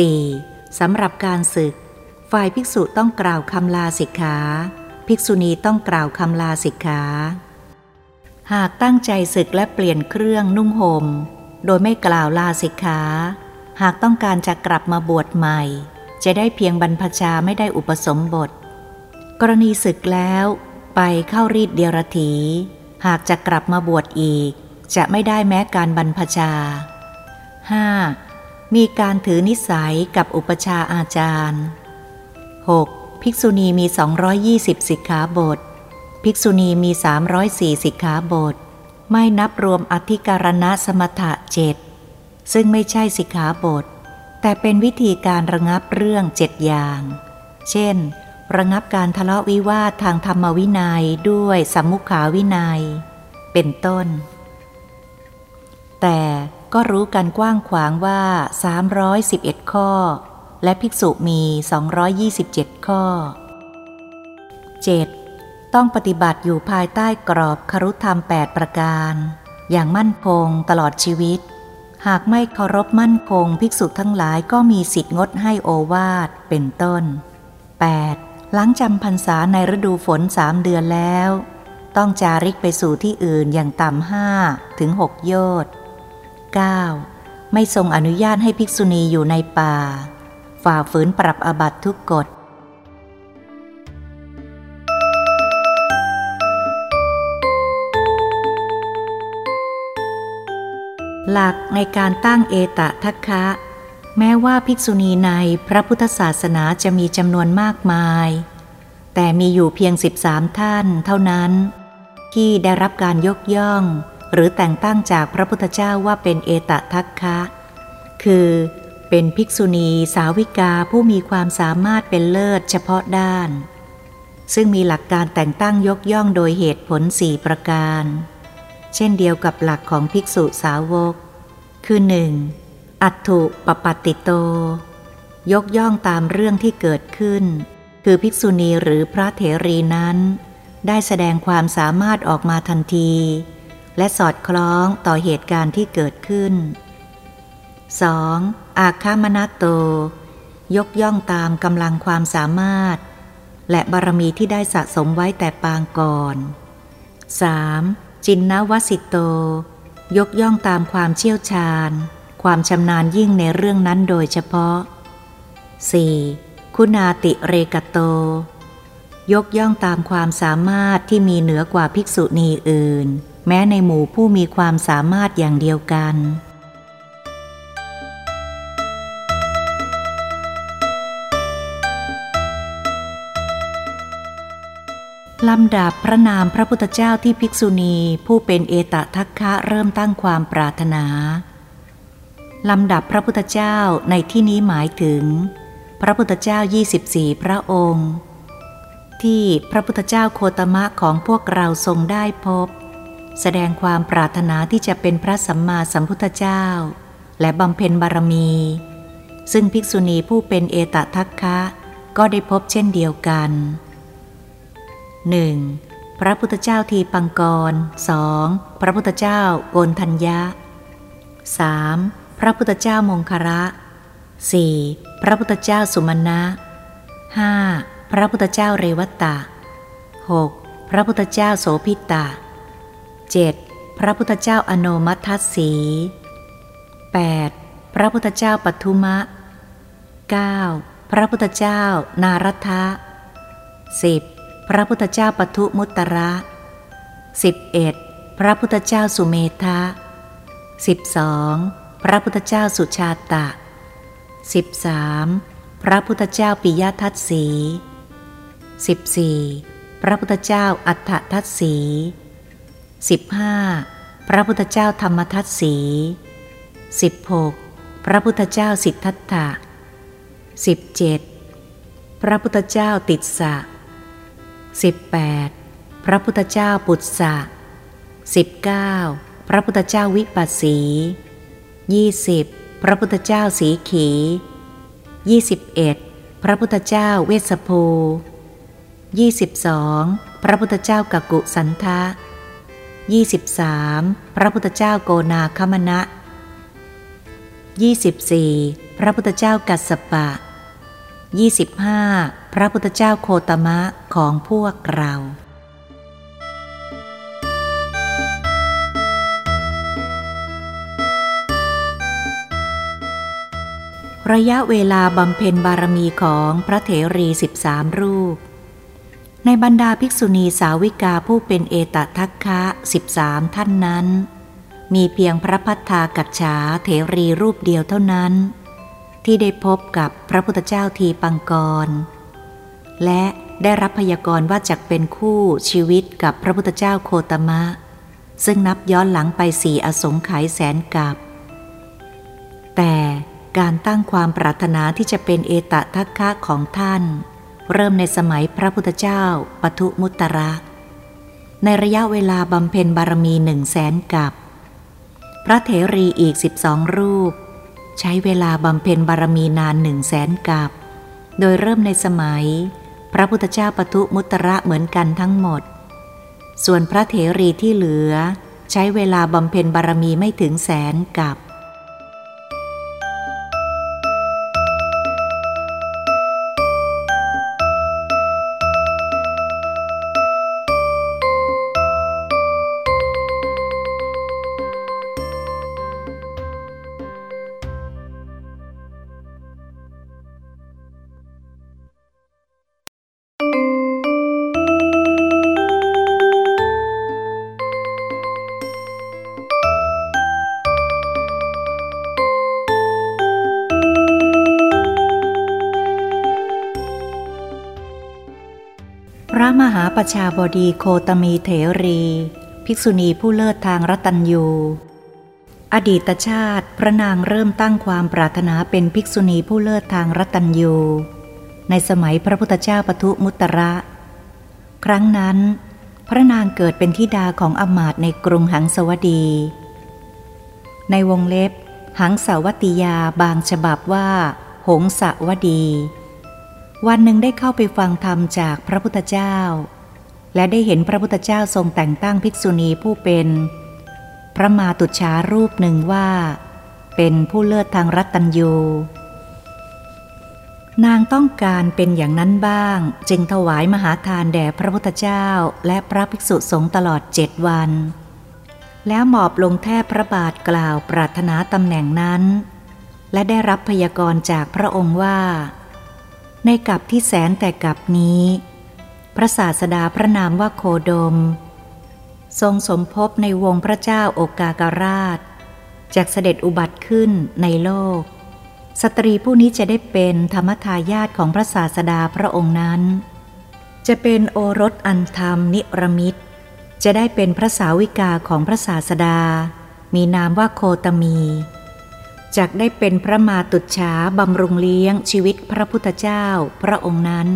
4. สำหรับการศึก ฝ่ายภิกษุต้องกล่าวคำลาสิกขา ภิกษุณีต้องกล่าวคำลาสิกขา หากตั้งใจศึกและเปลี่ยนเครื่องนุ่งหม่ม โดยไม่กล่าวลาสิกขา หากต้องการจะกลับมาบวชใหม่ จะได้เพียงบรรพชาไม่ได้อุปสมบท กรณีศึกแล้วไปเข้ารีดเดียรถี หากจะกลับมาบวชอีก จะไม่ได้แม้การบรรพชา 5. มีการถือนิสัยกับอุปชาอาจารย์ 6. ภิกษุณีมี 220 สิกขาบท ภิกษุณีมี 304 สิกขาบท ไม่นับรวมอธิการณะสมถะเจ็ดซึ่งไม่ใช่สิกขาบท แต่เป็นวิธีการระงับเรื่องเจ็ดอย่าง เช่น ระงับการทะเลาะวิวาททางธรรมวินัยด้วยสัมมุขาวินัย เป็นต้น แต่ก็รู้กันกว้างขวางว่า 311 ข้อ และภิกษุมี 227 ข้อ 7. ต้องปฏิบัติอยู่ภายใต้กรอบครุธรรม 8 ประการ อย่างมั่นคงตลอดชีวิต หากไม่เคารพมั่นคง ภิกษุทั้งหลายก็มีสิทธิ์งดให้โอวาทเป็นต้น 8. หลังจำพรรษาในฤดูฝนสามเดือนแล้ว ต้องจาริกไปสู่ที่อื่นอย่างต่ำห้าถึงหกโยชน์ 9. ไม่ทรงอนุญาตให้ภิกษุณีอยู่ในป่า ฝ่าฝืนปรับอบัตทุกกฎ หลักในการตั้งเอตะทัคคะ แม้ว่าภิกษุณีในพระพุทธศาสนาจะมีจำนวนมากมาย แต่มีอยู่เพียง 13 ท่านเท่านั้น ที่ได้รับการยกย่อง หรือแต่งตั้งจากพระพุทธเจ้าว่าเป็นเอตะทัคคะ คือเป็นภิกษุณีสาวิกาผู้มีความสามารถเป็นเลิศเฉพาะด้าน ซึ่งมีหลักการแต่งตั้งยกย่องโดยเหตุผลสี่ประการ เช่นเดียวกับหลักของภิกษุสาวก คือหนึ่งอัตถุปปัตติโต ยกย่องตามเรื่องที่เกิดขึ้น คือภิกษุณีหรือพระเถรีนั้น ได้แสดงความสามารถออกมาทันที และสอดคล้องต่อเหตุการณ์ที่เกิดขึ้น 2. อาคามนาโต ยกย่องตามกำลังความสามารถ และบารมีที่ได้สะสมไว้แต่ปางก่อน 3. จินนวสิโต ยกย่องตามความเชี่ยวชาญ ความชำนาญยิ่งในเรื่องนั้นโดยเฉพาะ 4. คุณาติเรกโต ยกย่องตามความสามารถที่มีเหนือกว่าภิกษุณีอื่น แม้ในหมู่ผู้มีความสามารถอย่างเดียวกัน ลำดับพระนามพระพุทธเจ้าที่ภิกษุณีผู้เป็นเอตทัคคะเริ่มตั้งความปรารถนา ลำดับพระพุทธเจ้าในที่นี้หมายถึง พระพุทธเจ้า 24 พระองค์ ที่พระพุทธเจ้าโคตมะของพวกเราทรงได้พบ แสดงความปรารถนาที่จะเป็นพระสัมมาสัมพุทธเจ้า และบำเพ็ญบารมี ซึ่งภิกษุณีผู้เป็นเอตทัคคะก็ได้พบเช่นเดียวกัน 1. พระพุทธเจ้าทีปังกร 2. พระพุทธเจ้าโกนทัญญะ 3. พระพุทธเจ้ามงคระ 4. พระพุทธเจ้าสุมาณะ 5. พระพุทธเจ้าเรวัตตะ 6. พระพุทธเจ้าโสพิตะ 7. พระพุทธเจ้าอโนมัทัสสี 8. พระพุทธเจ้าปัทุมะ 9. พระพุทธเจ้า นารัตทะ 10. พระพุทธเจ้าปทุมุตระ 11. พระพุทธเจ้าสุเมธะ 12. พระพุทธเจ้าสุชาตะ 13. พระพุทธเจ้าปิยทัตสี 14. พระพุทธเจ้าอัฏฐทัศสี 15. พระพุทธเจ้าธรรมทัศสี 16. พระพุทธเจ้าสิทธัตถะ 17. พระพุทธเจ้าติสสะ 18. พระพุทธเจ้าปุตสะ 19. พระพุทธเจ้าวิปัสสี 20. พระพุทธเจ้าสีขี 21. พระพุทธเจ้าเวสภู 22. พระพุทธเจ้ากักุสันทะ 23. พระพุทธเจ้าโกนาคมณะ 24. พระพุทธเจ้ากัสสปะ 25. พระพุทธเจ้าโคตมะ ของพวกเราระยะเวลาบำเพ็ญบารมีของพระเถรีสิบสามรูป ในบรรดาภิกษุณีสาวิกาผู้เป็นเอตทัคคะสิบสามท่านนั้น มีเพียงพระพัฒากัจฉาเถรีรูปเดียวเท่านั้น ที่ได้พบกับพระพุทธเจ้าทีปังกร และ ได้รับพยากรณ์ว่าจะเป็นคู่ชีวิตกับพระพุทธเจ้าโคตมะ ซึ่งนับย้อนหลังไปสี่อสงไขยแสนกับแต่การตั้งความปรารถนาที่จะเป็นเอตทัคคะของท่าน เริ่มในสมัยพระพุทธเจ้าปทุมุตระในระยะเวลาบำเพ็ญบารมีหนึ่งแสนกับ พระเถรีอีกสิบสองรูป ใช้เวลาบำเพ็ญบารมีนานหนึ่งแสนกับ โดยเริ่มในสมัย พระพุทธเจ้าปทุมุตระเหมือนกันทั้งหมด ส่วนพระเถรีที่เหลือ ใช้เวลาบำเพ็ญบารมีไม่ถึงแสนกับ ประชาบดีโคตมีเถรี ภิกษุณีผู้เลิศทางรัตัญยูอดีตชาติพระนางเริ่มตั้งความปรารถนาเป็นภิกษุณีผู้เลิศทางรัตัญยูในสมัยพระพุทธเจ้าปทุมุตระ ครั้งนั้น พระนางเกิดเป็นธิดาของอมาตในกรุงหังสวดี ในวงเล็บ หังสาวติยาบางฉบับว่า หงสวดี วันหนึ่งได้เข้าไปฟังธรรมจากพระพุทธเจ้า และได้เห็นพระพุทธเจ้าทรงแต่งตั้งภิกษุณีผู้เป็น พระมาตุชารูปหนึ่งว่า เป็นผู้เลิศทางรัตตัญยูนางต้องการเป็นอย่างนั้นบ้าง จึงถวายมหาทานแด่พระพุทธเจ้าและพระภิกษุสงฆ์ตลอดเจ็ดวัน แล้วหมอบลงแทบพระบาทกล่าวปรารถนาตำแหน่งนั้น และได้รับพยากรณ์จากพระองค์ว่า ในกับที่แสนแต่กับนี้ พระศาสดาพระนามว่าโคดม ทรงสมภพในวงพระเจ้าโอกาการาช จากเสด็จอุบัติขึ้นในโลก สตรีผู้นี้จะได้เป็นธรรมทายาทของพระศาสดาพระองค์นั้น จะเป็นโอรสอันธรรมนิรมิตจะได้เป็นพระสาวิกาของพระศาสดา มีนามว่าโคตมีจากได้เป็นพระมาตุจฉาบำรุงเลี้ยงชีวิตพระพุทธเจ้าพระองค์นั้น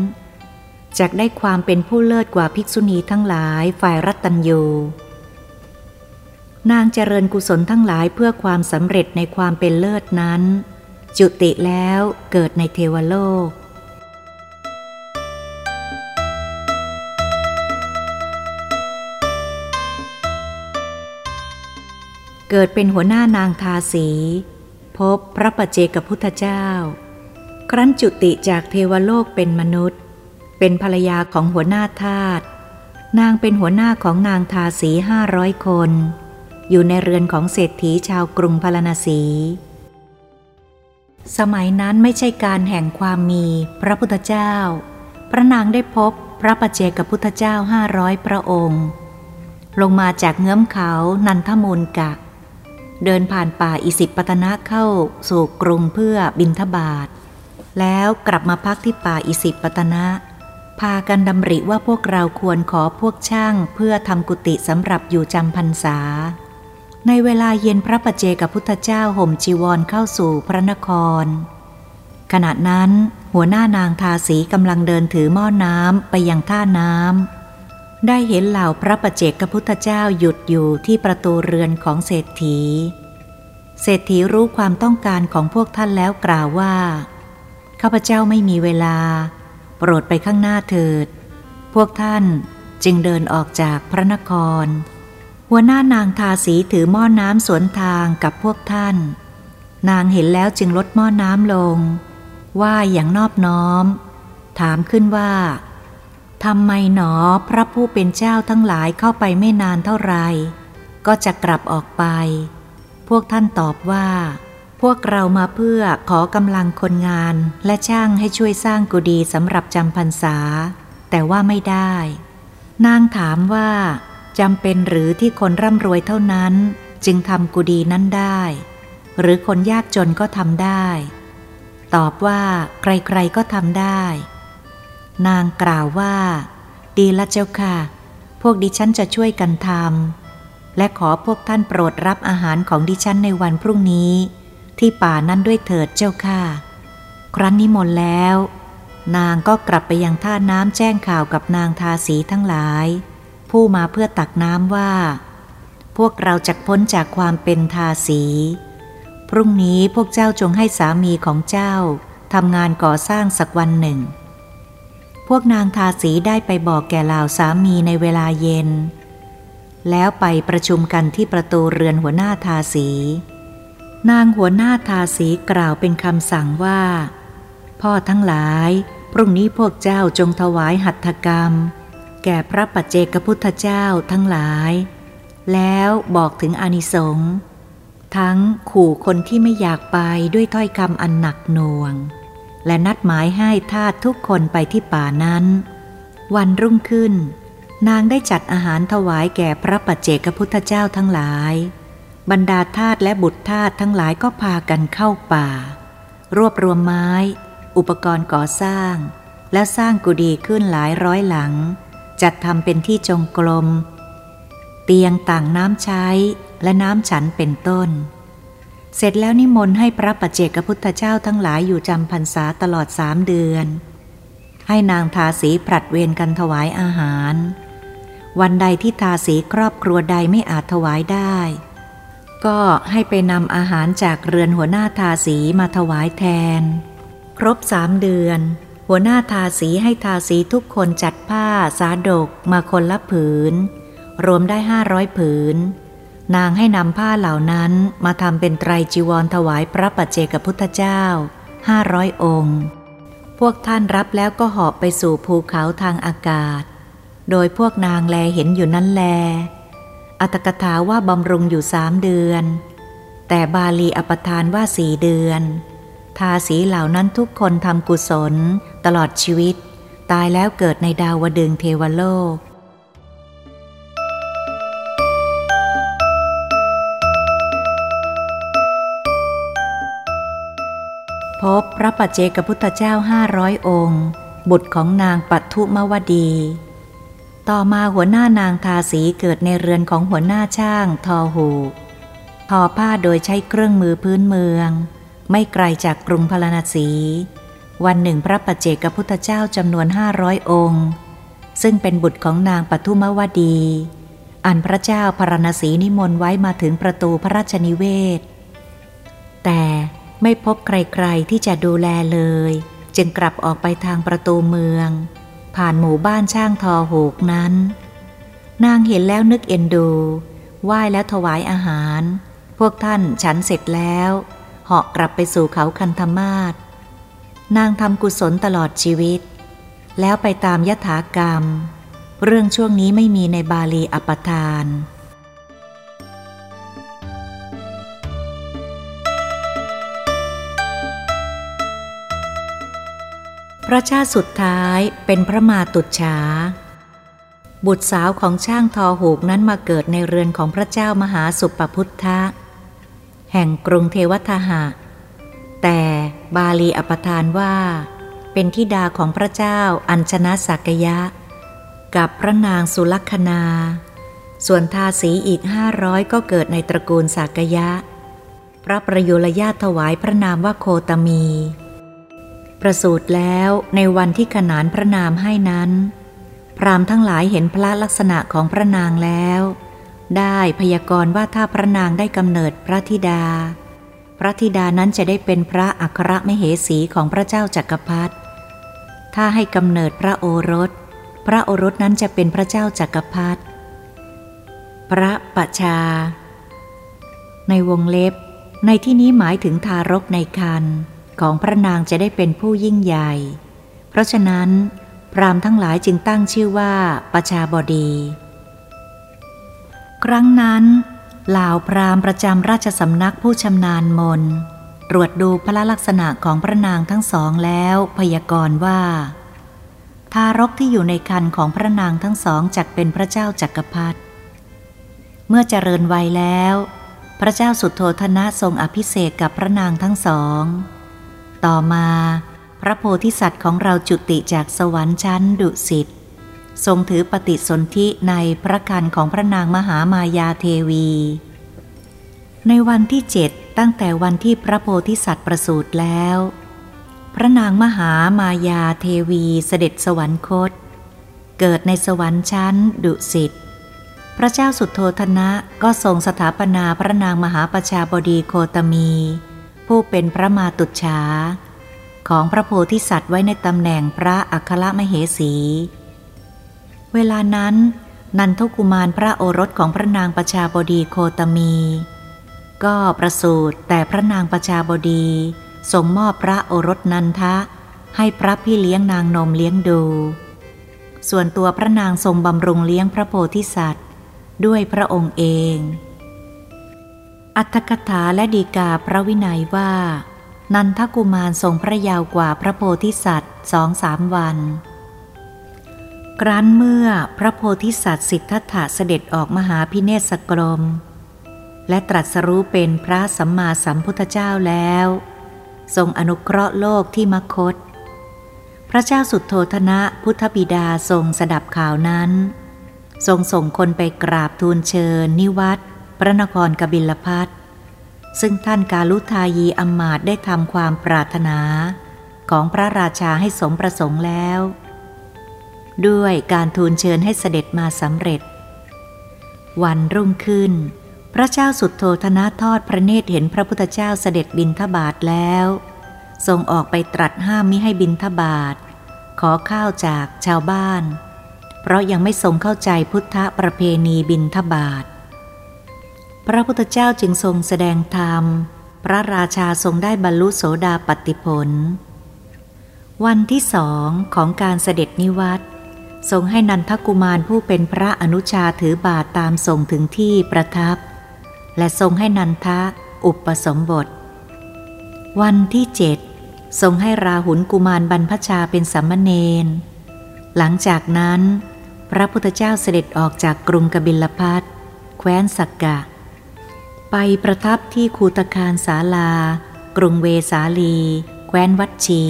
จากได้ความเป็นผู้เลิศกว่าภิกษุณีทั้งหลายฝ่ายรัตตัญยูนางเจริญกุศลทั้งหลายเพื่อความสำเร็จในความเป็นเลิศนั้น จุติแล้วเกิดในเทวโลก เกิดเป็นหัวหน้านางทาสี พบพระปัจเจกพุทธเจ้า ครั้นจุติจากเทวโลกเป็นมนุษย์ เป็นภรรยาของหัวหน้าทาสนางเป็นหัวหน้าของนางทาสีห้าร้อยคน อยู่ในเรือนของเศรษฐีชาวกรุงพาราณสี สมัยนั้นไม่ใช่การแห่งความมีพระพุทธเจ้า พระนางได้พบพระประเจกับพุทธเจ้าห้าร้อยพระองค์ ลงมาจากเงื้อมเขานันทมูลกะ เดินผ่านป่าอิสิปตนะเข้าสู่กรุงเพื่อบินทบาทแล้วกลับมาพักที่ป่าอิสิปตนะ พากันดำริว่าพวกเราควรขอพวกช่างเพื่อทำกุฏิสำหรับอยู่จำพรรษา ในเวลาเย็นพระปเจกับพุทธเจ้าห่มจีวรเข้าสู่พระนคร ขณะนั้น หัวหน้านางทาสีกำลังเดินถือหม้อน้ำไปยังท่าน้ำได้เห็นเหล่าพระปเจกับพุทธเจ้าหยุดอยู่ที่ประตูเรือนของเศรษฐี เศรษฐีรู้ความต้องการของพวกท่านแล้วกล่าวว่าข้าพเจ้าไม่มีเวลา โปรดไปข้างหน้าเถิด พวกท่านจึงเดินออกจากพระนคร หัวหน้านางทาสีถือหม้อน้ำสวนทางกับพวกท่าน นางเห็นแล้วจึงลดหม้อน้ำลง ว่าอย่างนอบน้อม ถามขึ้นว่าทำไมหนอพระผู้เป็นเจ้าทั้งหลายเข้าไปไม่นานเท่าไร ก็จะกลับออกไป พวกท่านตอบว่า พวกเรามาเพื่อขอกำลังคนงานและช่างให้ช่วยสร้างกุฏิสำหรับจำพรรษา แต่ว่าไม่ได้ นางถามว่าจำเป็นหรือที่คนร่ำรวยเท่านั้น จึงทำกุฏินั้นได้ หรือคนยากจนก็ทำได้ ตอบว่าใครๆก็ทำได้ นางกล่าวว่า ดีละเจ้าค่ะ พวกดิฉันจะช่วยกันทำและขอพวกท่านโปรดรับอาหารของดิฉันในวันพรุ่งนี้ ที่ป่านั้นด้วยเถิดเจ้าค่ะ ครั้นนิมนต์แล้ว นางก็กลับไปยังท่าน้ำแจ้งข่าวกับนางทาสีทั้งหลาย ผู้มาเพื่อตักน้ำว่า พวกเราจะพ้นจากความเป็นทาสี พรุ่งนี้พวกเจ้าจงให้สามีของเจ้าทำงานก่อสร้างสักวันหนึ่ง พวกนางทาสีได้ไปบอกแก่ล่าสามีในเวลาเย็น แล้วไปประชุมกันที่ประตูเรือนหัวหน้าทาสี นางหัวหน้าทาสีกล่าวเป็นคำสั่งว่า พ่อทั้งหลาย พรุ่งนี้พวกเจ้าจงถวายหัตถกรรม แก่พระปัจเจกพุทธเจ้าทั้งหลาย แล้วบอกถึงอนิสงส์ทั้งขู่คนที่ไม่อยากไปด้วยถ้อยคำอันหนักหน่วง และนัดหมายให้ทาสทุกคนไปที่ป่านั้น วันรุ่งขึ้น นางได้จัดอาหารถวายแก่พระปัจเจกพุทธเจ้าทั้งหลาย บรรดาทาสและบุตรทาสทั้งหลายก็พากันเข้าป่า รวบรวมไม้ อุปกรณ์ก่อสร้าง และสร้างกุฏิขึ้นหลายร้อยหลัง จัดทำเป็นที่จงกรมเตียงต่างน้ำใช้และน้ำฉันเป็นต้น เสร็จแล้วนิมนต์ให้พระปัจเจกพุทธเจ้าทั้งหลายอยู่จำพรรษาตลอดสามเดือน ให้นางทาสีผลัดเวรกันถวายอาหาร วันใดที่ทาสีครอบครัวใดไม่อาจถวายได้ ก็ให้ไปนำอาหารจากเรือนหัวหน้าทาสีมาถวายแทน ครบสามเดือน หัวหน้าทาสีให้ทาสีทุกคนจัดผ้าสาดกมาคนละผืน รวมได้ห้าร้อยผืน นางให้นำผ้าเหล่านั้นมาทำเป็นไตรจีวรถวายพระปัจเจกพุทธเจ้าห้าร้อยองค์ พวกท่านรับแล้วก็หอบไปสู่ภูเขาทางอากาศ โดยพวกนางแลเห็นอยู่นั้นแล อัตกถาว่าบำรุงอยู่สามเดือน แต่บาลีอปทานว่าสี่เดือน ทาสีเหล่านั้นทุกคนทำกุศล ตลอดชีวิต ตายแล้วเกิดในดาวดึงเทวโลกพบพระปัจเจกพุทธเจ้าห้าร้อยองค์ บุตรของนางปัทุมวดี ต่อมาหัวหน้านางทาสีเกิดในเรือนของหัวหน้าช่าง ทอหูทอผ้าโดยใช้เครื่องมือพื้นเมือง ไม่ไกลจากกรุงพาราณสี วันหนึ่งพระปัจเจกพุทธเจ้าจำนวนห้าร้อยองค์ ซึ่งเป็นบุตรของนางปทุมวดี อันพระเจ้าพาราณสีนิมนต์ไว้มาถึงประตูพระราชนิเวศ แต่ไม่พบใครๆที่จะดูแลเลย จึงกลับออกไปทางประตูเมือง ผ่านหมู่บ้านช่างทอหูกนั้น นางเห็นแล้วนึกเอ็นดู ไหว้แล้วถวายอาหาร พวกท่านฉันเสร็จแล้ว เหาะกลับไปสู่เขาคันธมาศนางทำกุศลตลอดชีวิต แล้วไปตามยถากรรม เรื่องช่วงนี้ไม่มีในบาลีอปทาน พระชาติสุดท้ายเป็นพระมาตุจฉาบุตรสาวของช่างทอหูกนั้นมาเกิดในเรือนของพระเจ้ามหาสุปพุทธะ แห่งกรุงเทวทหะ แต่บาลีอปทานว่า เป็นทิดาของพระเจ้าอัญชนะสักยะ กับพระนางสุลักษณาส่วนทาสีอีกห้าร้อยก็เกิดในตระกูลสักยะ พระประยุรญาตถวายพระนามว่าโคตมี ประสูติแล้วในวันที่ขนานพระนามให้นั้น พรามทั้งหลายเห็นพระลักษณะของพระนางแล้ว ได้พยากรณ์ว่าถ้าพระนางได้กำเนิดพระธิดา พระธิดานั้นจะได้เป็นพระอัครมเหสีของพระเจ้าจักรพรรดิถ้าให้กำเนิดพระโอรส พระโอรสนั้นจะเป็นพระเจ้าจักรพรรดิพระปชา ในวงเล็บ ในที่นี้หมายถึงทารกในคัน ของพระนางจะได้เป็นผู้ยิ่งใหญ่ เพราะฉะนั้น พรามทั้งหลายจึงตั้งชื่อว่าประชาบดี ครั้งนั้นเหล่าพรามประจำราชสำนักผู้ชำนาญมนตรวจดูพระลักษณะของพระนางทั้งสองแล้วพยากรณ์ว่า ทารกที่อยู่ในคันของพระนางทั้งสองจักเป็นพระเจ้าจักรพรรดิเมื่อเจริญวัยแล้ว พระเจ้าสุดโทธนะทรงอภิเษกกับพระนางทั้งสอง ต่อมาพระโพธิสัตว์ของเราจุติจากสวรรค์ชั้นดุสิตทรงถือปฏิสนธิในพระคันของพระนางมหามายาเทวี ในวันที่เจ็ดตั้งแต่วันที่พระโพธิสัตว์ประสูติแล้ว พระนางมหามายาเทวีเสด็จสวรรคต เกิดในสวรรค์ชั้นดุสิตพระเจ้าสุโทธนะก็ทรงสถาปนาพระนางมหาประชาบดีโคตมี ผู้เป็นพระมาตุฉาของพระโพธิสัตว์ไว้ในตำแหน่งพระอัครมเหสี เวลานั้น นันทกุมารพระโอรสของพระนางประชาบดีโคตมี ก็ประสูติแต่พระนางประชาบดีทรงมอบพระโอรสนันทะ ให้พระพี่เลี้ยงนางนมเลี้ยงดู ส่วนตัวพระนางทรงบำรุงเลี้ยงพระโพธิสัตว์ ด้วยพระองค์เอง อัตถกถาและดีกาพระวินัยว่า นันทกุมารทรงพระยาวกว่าพระโพธิสัตว์สองสามวัน ครั้นเมื่อพระโพธิสัตว์สิทธัตถะเสด็จออกมหาพิเนศกรม และตรัสรู้เป็นพระสัมมาสัมพุทธเจ้าแล้ว ทรงอนุเคราะห์โลกที่มคต พระเจ้าสุดโทธนะพุทธบิดาทรงสดับข่าวนั้น ทรงส่งคนไปกราบทูลเชิญนิวัต พระนครกบิลพัทซึ่งท่านกาลุทายีอมมาตได้ทำความปรารถนาของพระราชาให้สมประสงค์แล้ว ด้วยการทูลเชิญให้เสด็จมาสำเร็จ วันรุ่งขึ้น พระเจ้าสุดโทธนะทอดพระเนตรเห็นพระพุทธเจ้าเสด็จบินทบาทแล้ว ทรงออกไปตรัสห้ามมิให้บินทบาท ขอข้าวจากชาวบ้าน เพราะยังไม่ทรงเข้าใจพุทธประเพณีบินทบาท พระพุทธเจ้าจึงทรงแสดงธรรม พระราชาทรงได้บรรลุโสดาปติผล วันที่สองของการเสด็จนิวัตทรงให้นันทกุมารผู้เป็นพระอนุชาถือบาทตามส่งถึงที่ประทับ และทรงให้นันทะอุปสมบท วันที่เจ็ดทรงให้ราหุลกุมารบรรพชาเป็นสัมมเนนหลังจากนั้น พระพุทธเจ้าเสด็จออกจากกรุงกบิลพัทแคว้นสักกะ ไปประทับที่คูตคารสาลา กรุงเวสาลี แคว้นวัดชี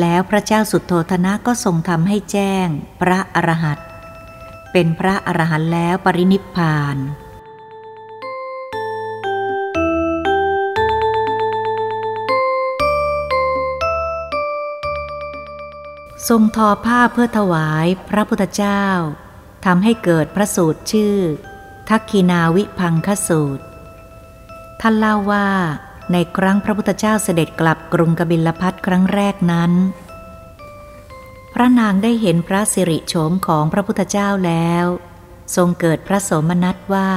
แล้วพระเจ้าสุดโทธนะก็ทรงทำให้แจ้งพระอรหันต์เป็นพระอรหันต์แล้วปรินิพพานทรงทอผ้าเพื่อถวายพระพุทธเจ้าทำให้เกิดพระสูตรชื่อ ทักคีนาวิพังคสูตร ท่านเล่าว่า ในครั้งพระพุทธเจ้าเสด็จกลับกรุงกบิลพัทครั้งแรกนั้น พระนางได้เห็นพระสิริโฉมของพระพุทธเจ้าแล้ว ทรงเกิดพระสมนัสว่า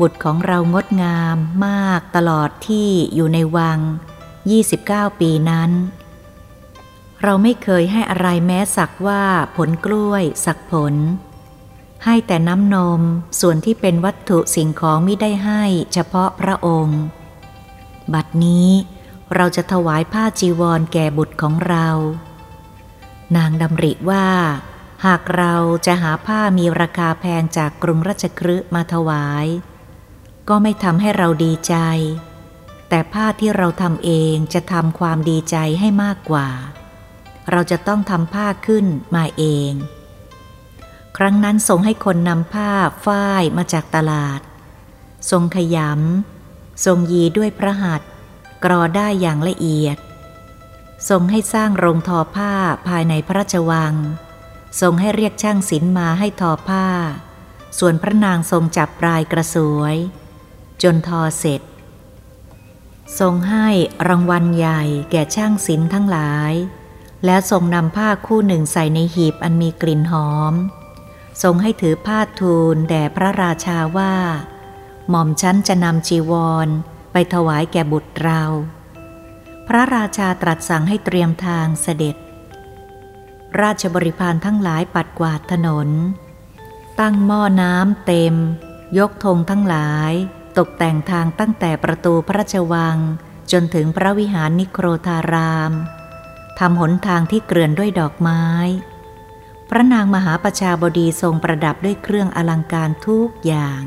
บุตรของเรางดงามมากตลอดที่อยู่ในวัง 29 ปีนั้น เราไม่เคยให้อะไรแม้สักว่าผลกล้วยสักผล ให้แต่น้ำนมส่วนที่เป็นวัตถุสิ่งของไม่ได้ให้เฉพาะพระองค์ บัดนี้เราจะถวายผ้าจีวรแก่บุตรของเรา นางดำริว่า หากเราจะหาผ้ามีราคาแพงจากกรุงราชครืมาถวาย ก็ไม่ทำให้เราดีใจ แต่ผ้าที่เราทำเองจะทำความดีใจให้มากกว่า เราจะต้องทำผ้าขึ้นมาเอง ครั้งนั้นทรงให้คนนำผ้าฝ้ายมาจากตลาด ทรงขยำ ทรงยีด้วยพระหัตถ์กรอได้อย่างละเอียด ทรงให้สร้างโรงทอผ้าภายในพระราชวัง ทรงให้เรียกช่างศิลป์มาให้ทอผ้า ส่วนพระนางทรงจับปลายกระสวย จนทอเสร็จ ทรงให้รางวัลใหญ่แก่ช่างศิลป์ทั้งหลาย แล้วทรงนำผ้าคู่หนึ่งใส่ในหีบอันมีกลิ่นหอม ทรงให้ถือผ้าทูลแด่พระราชาว่า หม่อมชั้นจะนำจีวร ไปถวายแก่บุตรเรา พระราชาตรัสสั่งให้เตรียมทางเสด็จ ราชบริพารทั้งหลายปัดกวาดถนน ตั้งหม้อน้ำเต็ม ยกธงทั้งหลาย ตกแต่งทางตั้งแต่ประตูพระราชวัง จนถึงพระวิหารนิโครธารามทำหนทางที่เกลื่อนด้วยดอกไม้ พระนางมหาประชาบดีทรงประดับด้วยเครื่องอลังการทุกอย่าง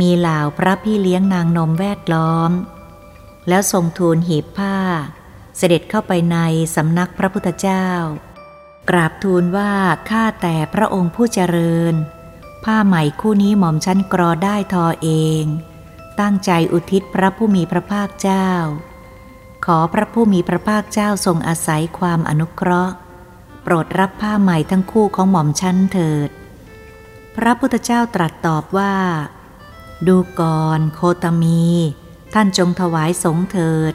มีเหล่าพระพี่เลี้ยงนางนมแวดล้อม แล้วทรงทูลหีบผ้า เสด็จเข้าไปในสำนักพระพุทธเจ้า กราบทูลว่าข้าแต่พระองค์ผู้เจริญ ผ้าใหม่คู่นี้หม่อมชั้นกรอได้ทอเอง ตั้งใจอุทิศพระผู้มีพระภาคเจ้า ขอพระผู้มีพระภาคเจ้าทรงอาศัยความอนุเคราะห์ โปรดรับผ้าใหม่ทั้งคู่ของหม่อมชั้นเถิด พระพุทธเจ้าตรัสตอบว่า ดูก่อนโคตมี ท่านจงถวายสงเถิด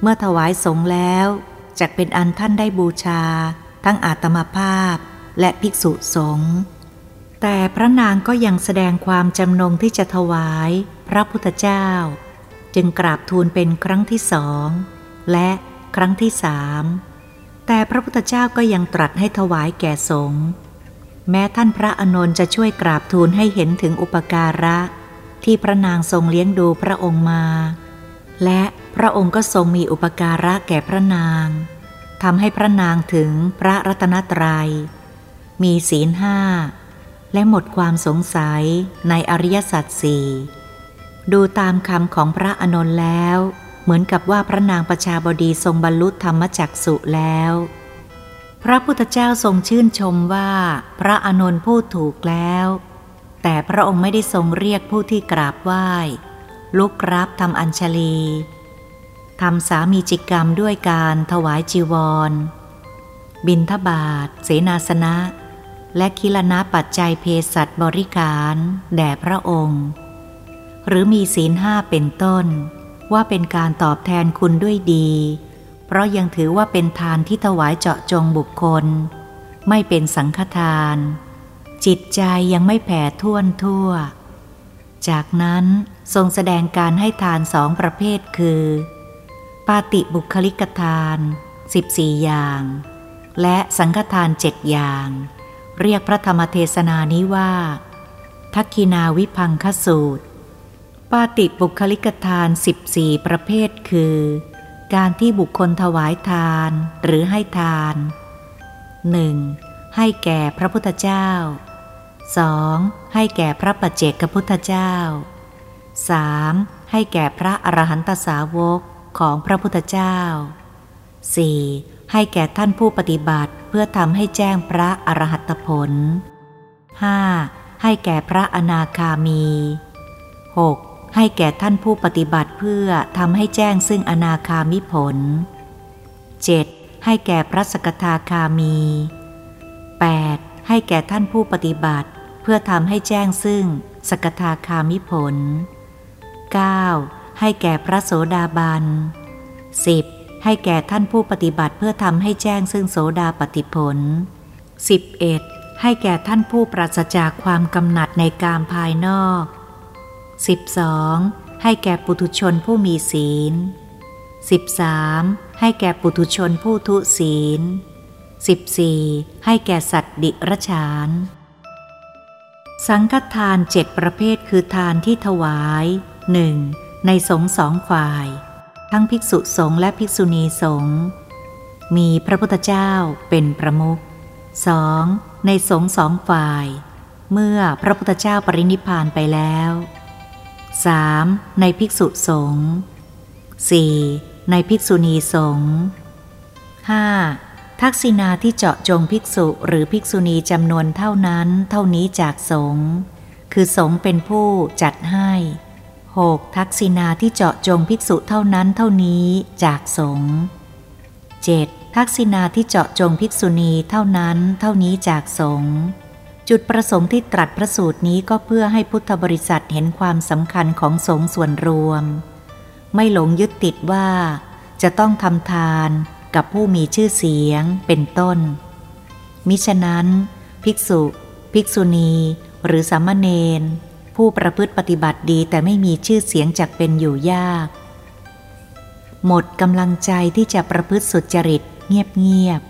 เมื่อถวายสงแล้วจะเป็นอันท่านได้บูชา ทั้งอาตมาภาพและภิกษุสงฆ์แต่พระนางก็ยังแสดงความจำนงที่จะถวายพระพุทธเจ้า จึงกราบทูลเป็นครั้งที่สอง และครั้งที่สาม แต่พระพุทธเจ้าก็ยังตรัสให้ถวายแก่สงฆ์แม้ท่านพระอนนท์จะช่วยกราบทูลให้เห็นถึงอุปการะ ที่พระนางทรงเลี้ยงดูพระองค์มา และพระองค์ก็ทรงมีอุปการะแก่พระนางทำให้พระนางถึงพระรัตนตรยัย มีศีลห้า และหมดความสงสัยในอริยสัจสี่ดูตามคำของพระอนนท์แล้ว เหมือนกับว่าพระนางประชาบดีทรงบรรลุธรรมจักสุแล้ว พระพุทธเจ้าทรงชื่นชมว่าพระอนนท์พูดถูกแล้ว แต่พระองค์ไม่ได้ทรงเรียกผู้ที่กราบไหว้ ลุกรับทำอัญชลีทำสามีจิกรรมด้วยการถวายจีวร บินทบาท เสนาสนะ และคิลนะปัจจัยเพศัตบริการ แด่พระองค์ หรือมีศีลห้าเป็นต้น ว่าเป็นการตอบแทนคุณด้วยดี เพราะยังถือว่าเป็นทานที่ถวายเจาะจงบุคคล ไม่เป็นสังฆทาน จิตใจยังไม่แผ่ท่วนทั่ว จากนั้นทรงแสดงการให้ทานสองประเภทคือ ปาติบุคลิกทาน 14 อย่าง และสังฆทานเจ็ดอย่าง เรียกพระธรรมเทศนานี้ว่า ทักคินาวิพังคสูตร ปาติบุคลิกทาน 14 ประเภทคือ การที่บุคคลถวายทานหรือให้ทาน 1. ให้แก่พระพุทธเจ้า 2. ให้แก่พระปัจเจกพุทธเจ้า 3. ให้แก่พระอรหันตสาวกของพระพุทธเจ้า 4. ให้แก่ท่านผู้ปฏิบัติเพื่อทำให้แจ้งพระอรหัตผล 5. ให้แก่พระอนาคามี 6. ให้แก่ท่านผู้ปฏิบัติเพื่อทำให้แจ้งซึ่งอนาคามิผล 7. ให้แก่พระสกทาคามี 8. ให้แก่ท่านผู้ปฏิบัติ เพื่อทำให้แจ้งซึ่งสกทาคามิผล 9. ให้แก่พระโสดาบัน 10. ให้แก่ท่านผู้ปฏิบัติเพื่อทำให้แจ้งซึ่งโสดาปฏิผล 11. ให้แก่ท่านผู้ปราศจากความกำหนัดในกามภายนอก 12. ให้แก่ปุถุชนผู้มีศีล 13. ให้แก่ปุถุชนผู้ทุศีล 14. ให้แก่สัตว์ดิรชาน สังฆทานเจ็ดประเภทคือทานที่ถวายหนึ่งในสงสองฝ่าย ทั้งภิกษุสงฆ์และภิกษุณีสงฆ์มีพระพุทธเจ้าเป็นประมุขสองในสงสองฝ่าย เมื่อพระพุทธเจ้าปรินิพานไปแล้ว สามในภิกษุสงฆ์สี่ในภิกษุณีสงฆ์ห้าทักษิณาที่เจาะจงภิกษุหรือภิกษุณีจำนวนเท่านั้นเท่านี้จากสงฆ์ คือสงฆ์เป็นผู้จัดให้ 6. ทักษิณาที่เจาะจงภิกษุเท่านั้นเท่านี้จากสงฆ์ 7. ทักษิณาที่เจาะจงภิกษุณีเท่านั้นเท่านี้จากสงฆ์ จุดประสงค์ที่ตรัสพระสูตรนี้ก็เพื่อให้พุทธบริษัทเห็นความสำคัญของสงฆ์ส่วนรวม ไม่หลงยึดติดว่า จะต้องทำทานกับผู้มีชื่อเสียงเป็นต้น มิฉะนั้น ภิกษุ ภิกษุณี หรือสามเณรผู้ประพฤติปฏิบัติดีแต่ไม่มีชื่อเสียงจักเป็นอยู่ยาก หมดกำลังใจที่จะประพฤติสุจริตเงียบ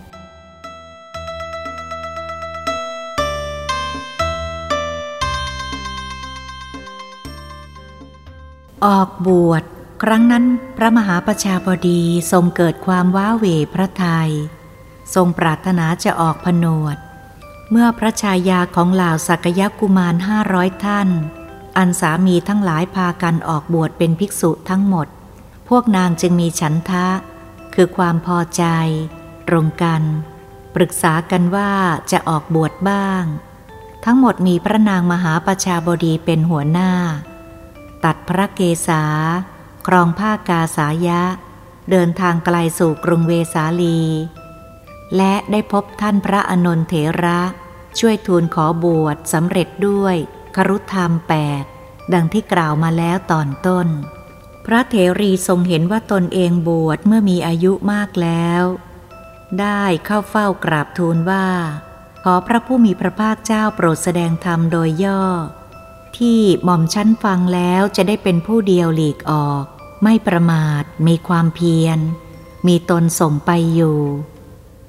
ออกบวชครั้งนั้นพระมหาประชาบดีทรงเกิดความว้าเหวพระทยัยทรงปรารถนาจะออกผนวด เมื่อพระชายาของเหล่าสักยกุมารห้าร้อยท่าน อันสามีทั้งหลายพากันออกบวชเป็นภิกษุทั้งหมด พวกนางจึงมีฉันทะ คือความพอใจ ตรงกัน ปรึกษากันว่าจะออกบวชบ้าง ทั้งหมดมีพระนางมหาประชาบดีเป็นหัวหน้า ตัดพระเกศา ครองผ้ากาสายะ เดินทางไกลสู่กรุงเวสาลี และได้พบท่านพระอนนทเถระ ช่วยทูลขอบวชสำเร็จด้วยครุธรรมแปดดังที่กล่าวมาแล้วตอนต้น พระเถรีทรงเห็นว่าตนเองบวชเมื่อมีอายุมากแล้ว ได้เข้าเฝ้ากราบทูลว่า ขอพระผู้มีพระภาคเจ้าโปรดแสดงธรรมโดยย่อ ที่หม่อมชั้นฟังแล้วจะได้เป็นผู้เดียวหลีกออก ไม่ประมาทมีความเพียร มีตนส่งไปอยู่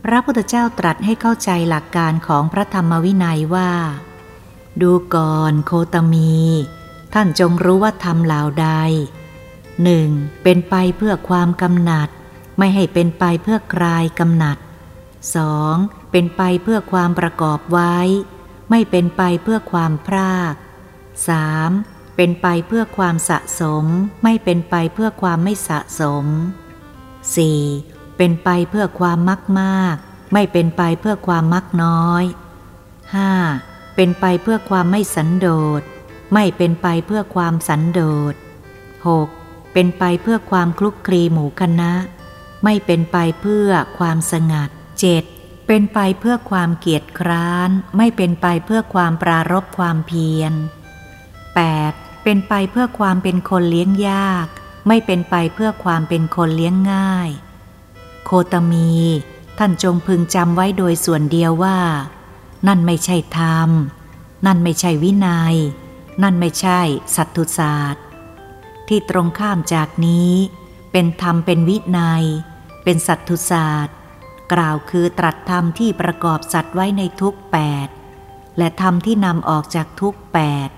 พระพุทธเจ้าตรัสให้เข้าใจหลักการของพระธรรมวินัยว่า ดูก่อนโคตมี ท่านจงรู้ว่าทำเหล่าใดหนึ่งเป็นไปเพื่อความกำหนัด ไม่ให้เป็นไปเพื่อคลายกำหนัดสองเป็นไปเพื่อความประกอบไว้ ไม่เป็นไปเพื่อความพราก 3. เป็นไปเพื่อความสะสม ไม่เป็นไปเพื่อความไม่สะสม 4. เป็นไปเพื่อความมักมาก ไม่เป็นไปเพื่อความมักน้อย 5. เป็นไปเพื่อความไม่สันโดษ ไม่เป็นไปเพื่อความสันโดษ 6. เป็นไปเพื่อความคลุกคลีหมู่คณะ ไม่เป็นไปเพื่อความสงัด 7. เป็นไปเพื่อความเกียจคร้าน ไม่เป็นไปเพื่อความปรารบความเพียร 8. เป็นไปเพื่อความเป็นคนเลี้ยงยาก ไม่เป็นไปเพื่อความเป็นคนเลี้ยงง่าย โคตมี ท่านจงพึงจำไว้โดยส่วนเดียวว่า นั่นไม่ใช่ธรรม นั่นไม่ใช่วินยัย นั่นไม่ใช่สัตตุศาสตร์ ที่ตรงข้ามจากนี้ เป็นธรรมเป็นวินยัย เป็นสัตตุศาสตร์ กล่าวคือตรัสธรรมที่ประกอบสัตว์ไว้ในทุกแปดและธรรมที่นำออกจากทุกแปด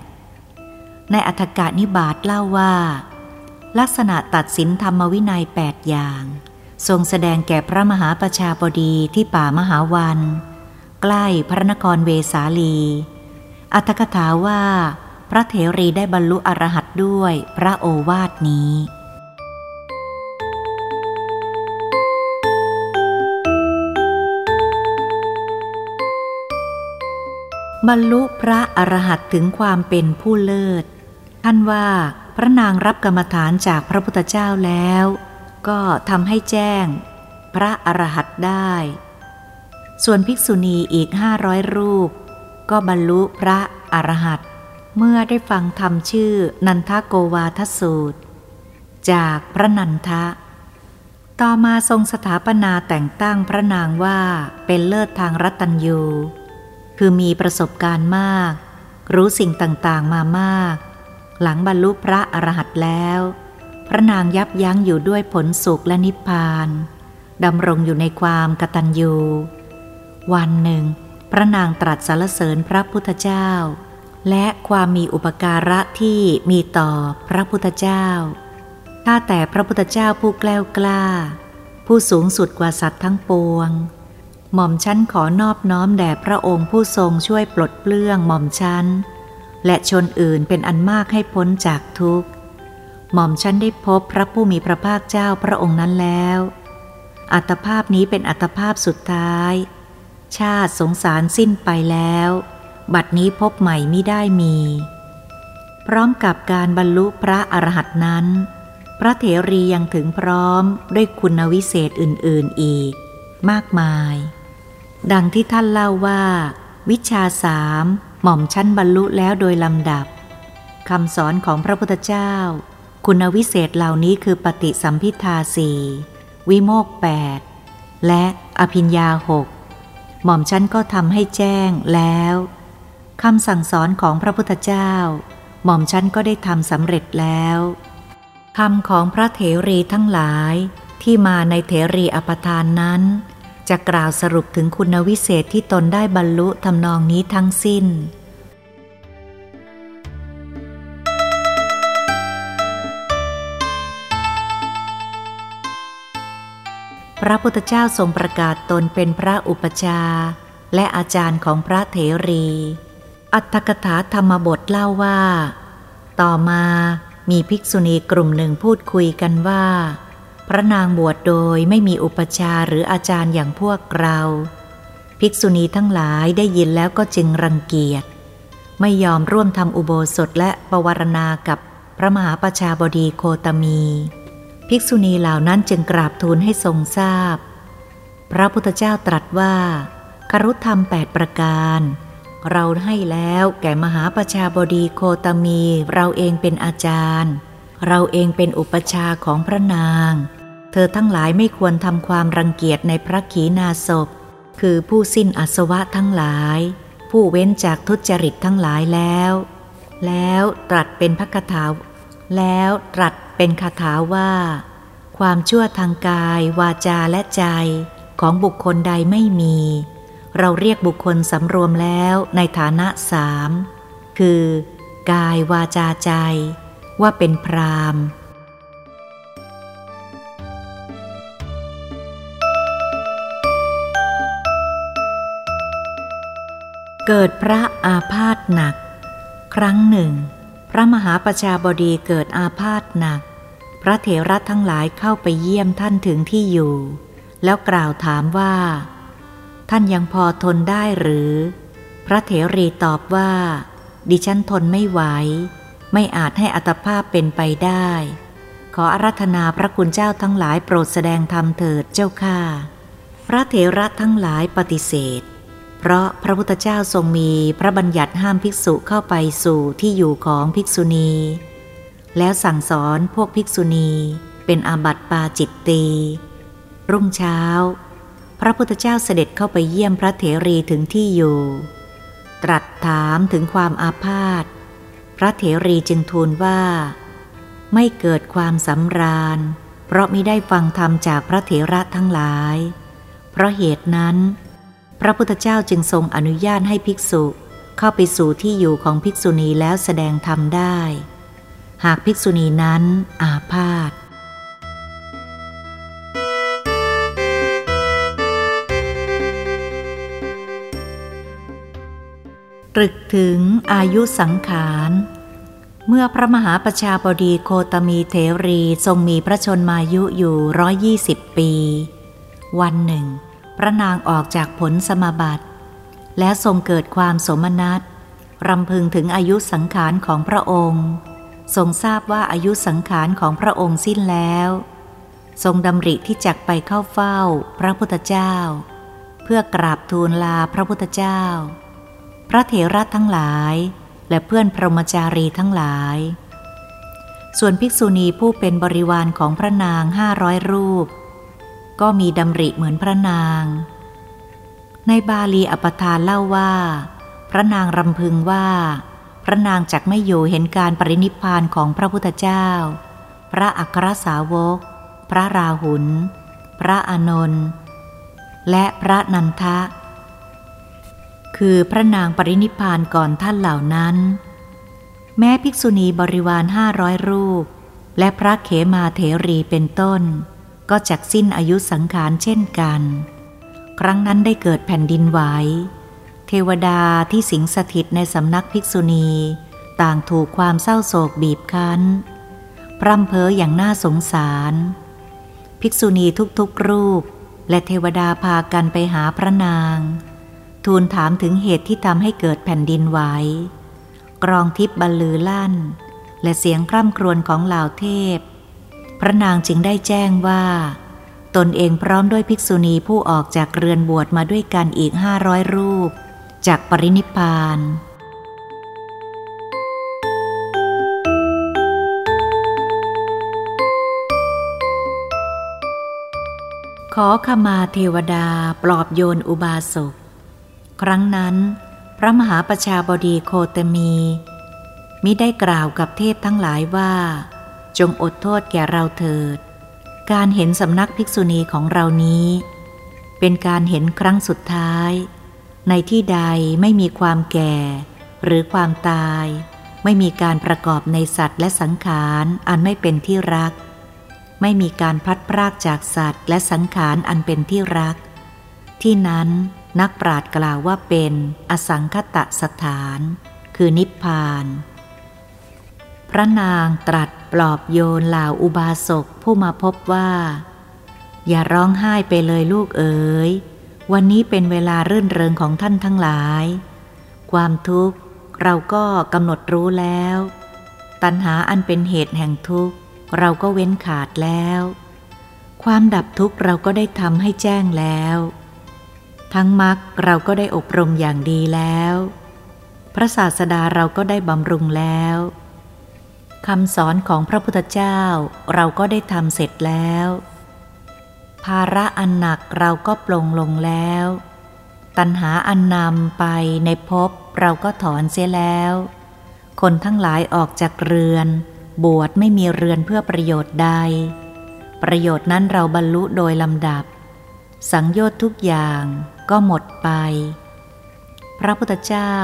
ในอัธกานิบาตเล่าว่า ลักษณะตัดสินธรรมวินัยแปดอย่าง ทรงแสดงแก่พระมหาประชาบดีที่ป่ามหาวัน ใกล้พระนครเวสาลี อัตถกถาว่า พระเถรีได้บรรลุอรหัตด้วยพระโอวาทนี้บรรลุพระอรหัตถึงความเป็นผู้เลิศ ท่านว่าพระนางรับกรรมฐานจากพระพุทธเจ้าแล้ว ก็ทำให้แจ้ง พระอรหัตได้ ส่วนภิกษุณีอีกห้าร้อยรูป ก็บรรลุพระอรหัตเมื่อได้ฟังธรรมชื่อนันทโกวาทสูตร จากพระนันทะ ต่อมาทรงสถาปนาแต่งตั้งพระนางว่าเป็นเลิศทางรัตัญยู คือมีประสบการณ์มาก รู้สิ่งต่างๆมามาก หลังบรรลุพระอรหันต์แล้ว พระนางยับยั้งอยู่ด้วยผลสุขและนิพพานดำรงอยู่ในความกตัญญูวันหนึ่ง พระนางตรัสสรรเสริญพระพุทธเจ้า และความมีอุปการะที่มีต่อพระพุทธเจ้าถ้าแต่พระพุทธเจ้าผู้แกล้วกล้า ผู้สูงสุดกว่าสัตว์ทั้งปวง หม่อมชั้นขอนอบน้อมแด่พระองค์ผู้ทรงช่วยปลดเปลื้องหม่อมชั้น และชนอื่นเป็นอันมากให้พ้นจากทุกข์ หม่อมฉันได้พบพระผู้มีพระภาคเจ้าพระองค์นั้นแล้ว อัตภาพนี้เป็นอัตภาพสุดท้าย ชาติสงสารสิ้นไปแล้ว บัดนี้พบใหม่ไม่ได้มี พร้อมกับการบรรลุพระอรหันต์นั้น พระเถรียังถึงพร้อมด้วยคุณวิเศษอื่น ๆอีก มากมาย ดังที่ท่านเล่าว่า วิชาสาม หม่อมชั้นบรรลุแล้วโดยลำดับคำสอนของพระพุทธเจ้า คุณวิเศษเหล่านี้คือปฏิสัมพิทาสี่วิโมกแปดและอภิญญาหกหม่อมชั้นก็ทำให้แจ้งแล้วคำสั่งสอนของพระพุทธเจ้า หม่อมชั้นก็ได้ทำสำเร็จแล้วคำของพระเถรีทั้งหลายที่มาในเถรีอปทานนั้น จะกล่าวสรุปถึงคุณวิเศษที่ตนได้บรรลุทำนองนี้ทั้งสิ้น พระพุทธเจ้าทรงประกาศตนเป็นพระอุปชา และอาจารย์ของพระเถรี อัตถกถาธรรมบทเล่าว่า ต่อมามีภิกษุณีกลุ่มหนึ่งพูดคุยกันว่า พระนางบวชโดยไม่มีอุปชาหรืออาจารย์อย่างพวกเรา ภิกษุณีทั้งหลายได้ยินแล้วก็จึงรังเกียจ ไม่ยอมร่วมทำอุโบสถและปวารณากับพระมหาประชาบดีโคตมี ภิกษุณีเหล่านั้นจึงกราบทูลให้ทรงทราบพระพุทธเจ้าตรัสว่าครุธรรมแปดประการ เราให้แล้วแก่มหาประชาบดีโคตมีเราเองเป็นอาจารย์ เราเองเป็นอุปชาของพระนาง เธอทั้งหลายไม่ควรทำความรังเกียจในพระขีณาสพ คือผู้สิ้นอสวะทั้งหลาย ผู้เว้นจากทุจริตทั้งหลายแล้ว แล้วตรัสเป็นพระคาถา แล้วตรัสเป็นคาถาว่า ความชั่วทางกาย วาจาและใจของบุคคลใดไม่มี เราเรียกบุคคลสำรวมแล้วในฐานะสาม คือ กายวาจาใจ ว่าเป็นพรามเกิดพระอาพาธหนัก ครั้งหนึ่ง พระมหาประชาบดีเกิดอาพาธหนัก พระเถระทั้งหลายเข้าไปเยี่ยมท่านถึงที่อยู่ แล้วกล่าวถามว่า ท่านยังพอทนได้หรือ พระเถรีตอบว่า ดิฉันทนไม่ไหว ไม่อาจให้อัตภาพเป็นไปได้ ขออารัธนาพระคุณเจ้าทั้งหลายโปรดแสดงธรรมเถิดเจ้าข้าพระเถระทั้งหลายปฏิเสธ เพราะพระพุทธเจ้าทรงมีพระบัญญัติห้ามภิกษุเข้าไปสู่ที่อยู่ของภิกษุณี แล้วสั่งสอนพวกภิกษุณีเป็นอาบัติปาจิตตี รุ่งเช้า พระพุทธเจ้าเสด็จเข้าไปเยี่ยมพระเถรีถึงที่อยู่ ตรัสถามถึงความอาพาธ พระเถรีจึงทูลว่า ไม่เกิดความสำราญ เพราะมิได้ฟังธรรมจากพระเถระทั้งหลาย เพราะเหตุนั้น พระพุทธเจ้าจึงทรงอนุญาตให้ภิกษุเข้าไปสู่ที่อยู่ของภิกษุณีแล้วแสดงธรรมได้ หากภิกษุณีนั้นอาพาธ ตรึกถึงอายุสังขาร เมื่อพระมหาประชาบดีโคตมีเทรีทรงมีพระชนมายุอยู่ร้อยยี่สิบปี วันหนึ่ง พระนางออกจากผลสมาบัติ และทรงเกิดความสมนัตรำพึงถึงอายุสังขารของพระองค์ ทรงทราบว่าอายุสังขารของพระองค์สิ้นแล้ว ทรงดำริที่จักไปเข้าเฝ้าพระพุทธเจ้า เพื่อกราบทูลลาพระพุทธเจ้า พระเถระทั้งหลาย และเพื่อนพรหมจารีทั้งหลาย ส่วนภิกษุณีผู้เป็นบริวารของพระนางห้าร้อยรูป ก็มีดำริเหมือนพระนาง ในบาลีอปทานเล่าว่า พระนางรำพึงว่า พระนางจักไม่อยู่เห็นการปรินิพานของพระพุทธเจ้า พระอัครสาวก พระราหุล พระอนนท์และพระนันทะ คือพระนางปรินิพานก่อนท่านเหล่านั้น แม้ภิกษุณีบริวารห้าร้อยรูป และพระเขมาเถรีเป็นต้น ก็จักสิ้นอายุสังขารเช่นกัน ครั้งนั้นได้เกิดแผ่นดินไหวเทวดาที่สิงสถิตในสำนักภิกษุณี ต่างถูกความเศร้าโศกบีบคั้น พร่ำเพ้ออย่างน่าสงสาร ภิกษุณีทุกๆรูป และเทวดาพากันไปหาพระนาง ทูลถามถึงเหตุที่ทำให้เกิดแผ่นดินไหวกรองทิพย์บรรลือลั่น และเสียงคร่ำครวญของเหล่าเทพ พระนางจึงได้แจ้งว่า ตนเองพร้อมด้วยภิกษุณีผู้ออกจากเรือนบวชมาด้วยกันอีกห้าร้อยรูป จากปรินิพานขอขมาเทวดาปลอบโยนอุบาสก ครั้งนั้น พระมหาประชาบดีโคตมีมิได้กล่าวกับเทพทั้งหลายว่า จงอดโทษแก่เราเถิด การเห็นสำนักภิกษุณีของเรานี้ เป็นการเห็นครั้งสุดท้าย ในที่ใดไม่มีความแก่ หรือความตาย ไม่มีการประกอบในสัตว์และสังขารอันไม่เป็นที่รัก ไม่มีการพัดพรากจากสัตว์และสังขารอันเป็นที่รัก ที่นั้น นักปราดกล่าวว่าเป็นอสังคตะสถาน คือนิพพาน พระนางตรัสปลอบโยนเหล่าอุบาสกผู้มาพบว่า อย่าร้องไห้ไปเลยลูกเอ๋ย วันนี้เป็นเวลารื่นเริงของท่านทั้งหลาย ความทุกข์เราก็กำหนดรู้แล้ว ตัณหาอันเป็นเหตุแห่งทุกข์ เราก็เว้นขาดแล้ว ความดับทุกข์เราก็ได้ทำให้แจ้งแล้ว ทั้งมรรคเราก็ได้อบรมอย่างดีแล้ว พระศาสดาเราก็ได้บำรุงแล้วคำสอนของพระพุทธเจ้าเราก็ได้ทำเสร็จแล้ว ภาระอันหนักเราก็ปลงลงแล้ว ตัณหาอันนำไปในภพเราก็ถอนเสียแล้ว คนทั้งหลายออกจากเรือน บวชไม่มีเรือนเพื่อประโยชน์ใด ประโยชน์นั้นเราบรรลุโดยลำดับ สังโยชน์ทุกอย่าง ก็หมดไป พระพุทธเจ้า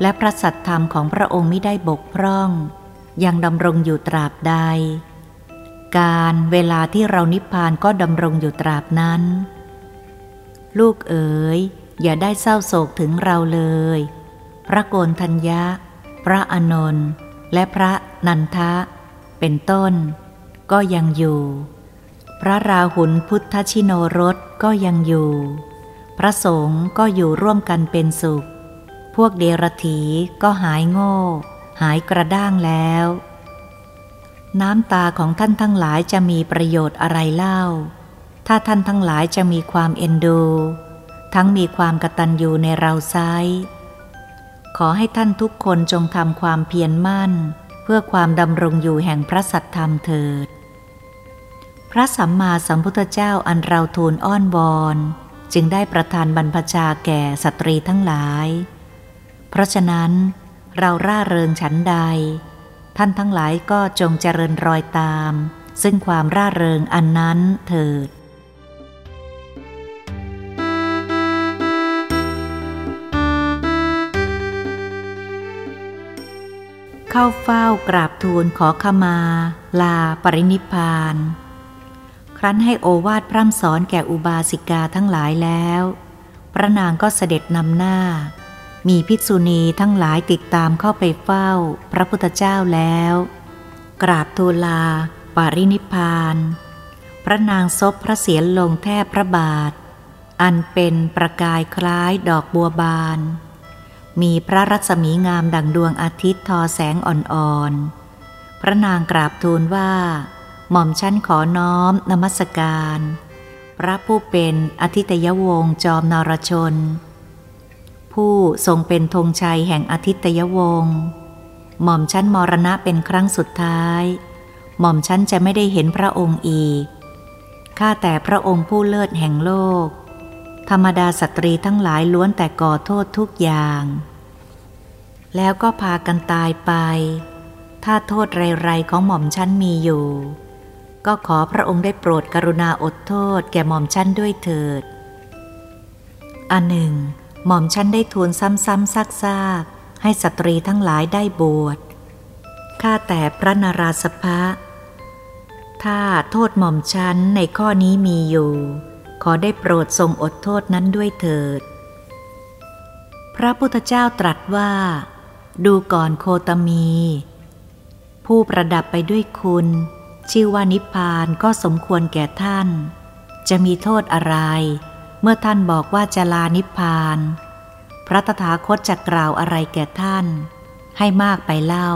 และพระสัตธรรมของพระองค์ไม่ได้บกพร่อง ยังดำรงอยู่ตราบใด การเวลาที่เรานิพพานก็ดำรงอยู่ตราบนั้น ลูกเอ๋ย อย่าได้เศร้าโศกถึงเราเลย พระโกนทัญญะ พระอนนท์และพระนันทะ เป็นต้น ก็ยังอยู่ พระราหุลพุทธชิโนรสก็ยังอยู่ พระสงฆ์ก็อยู่ร่วมกันเป็นสุข พวกเดรถีก็หายโง่ หายกระด้างแล้ว น้ำตาของท่านทั้งหลายจะมีประโยชน์อะไรเล่า ถ้าท่านทั้งหลายจะมีความเอ็นดู ทั้งมีความกตัญญูในเราไซขอให้ท่านทุกคนจงทำความเพียรมั่น เพื่อความดำรงอยู่แห่งพระสัตธรรมเถิด พระสัมมาสัมพุทธเจ้าอันเราทูลอ้อนวอน จึงได้ประทานบรรพชาแก่สตรีทั้งหลาย เพราะฉะนั้น เราร่าเริงฉันใด ท่านทั้งหลายก็จงเจริญรอยตาม ซึ่งความร่าเริงอันนั้นเถิดเข้าเฝ้ากราบทูลขอขมา ลาปรินิพาน ครั้นให้โอวาทพร่ำสอนแก่อุบาสิกาทั้งหลายแล้ว พระนางก็เสด็จนำหน้า มีภิกษุณีทั้งหลายติดตามเข้าไปเฝ้า พระพุทธเจ้าแล้ว กราบทูลา ปารินิพาน พระนางซบพระเศียรลงแทบพระบาท อันเป็นประกายคล้ายดอกบัวบาน มีพระรัศมีงามดังดวงอาทิตย์ทอแสงอ่อนๆ พระนางกราบทูลว่า หม่อมชั้นขอน้อมนมัสการ พระผู้เป็นอธิตยวงศ์จอมนรชน ผู้ทรงเป็นธงชัยแห่งอธิตยวงศ์หม่อมชั้นมรณะเป็นครั้งสุดท้าย หม่อมชั้นจะไม่ได้เห็นพระองค์อีก ข้าแต่พระองค์ผู้เลิศแห่งโลก ธรรมดาสตรีทั้งหลายล้วนแต่ก่อโทษทุกอย่าง แล้วก็พากันตายไป ถ้าโทษไรๆของหม่อมชั้นมีอยู่ ก็ขอพระองค์ได้โปรดกรุณาอดโทษแก่หม่อมชั้นด้วยเถิด อันหนึ่ง หม่อมชั้นได้ทูลซ้ำๆซากๆ ให้สตรีทั้งหลายได้บวช ข้าแต่พระนาราสภะ ถ้าโทษหม่อมชั้นในข้อนี้มีอยู่ ขอได้โปรดทรงอดโทษนั้นด้วยเถิด พระพุทธเจ้าตรัสว่า ดูก่อนโคตมี ผู้ประดับไปด้วยคุณ ชื่อว่านิพพานก็สมควรแก่ท่าน จะมีโทษอะไร เมื่อท่านบอกว่าจะลานิพพาน พระตถาคตจะกล่าวอะไรแก่ท่าน ให้มากไปเล่า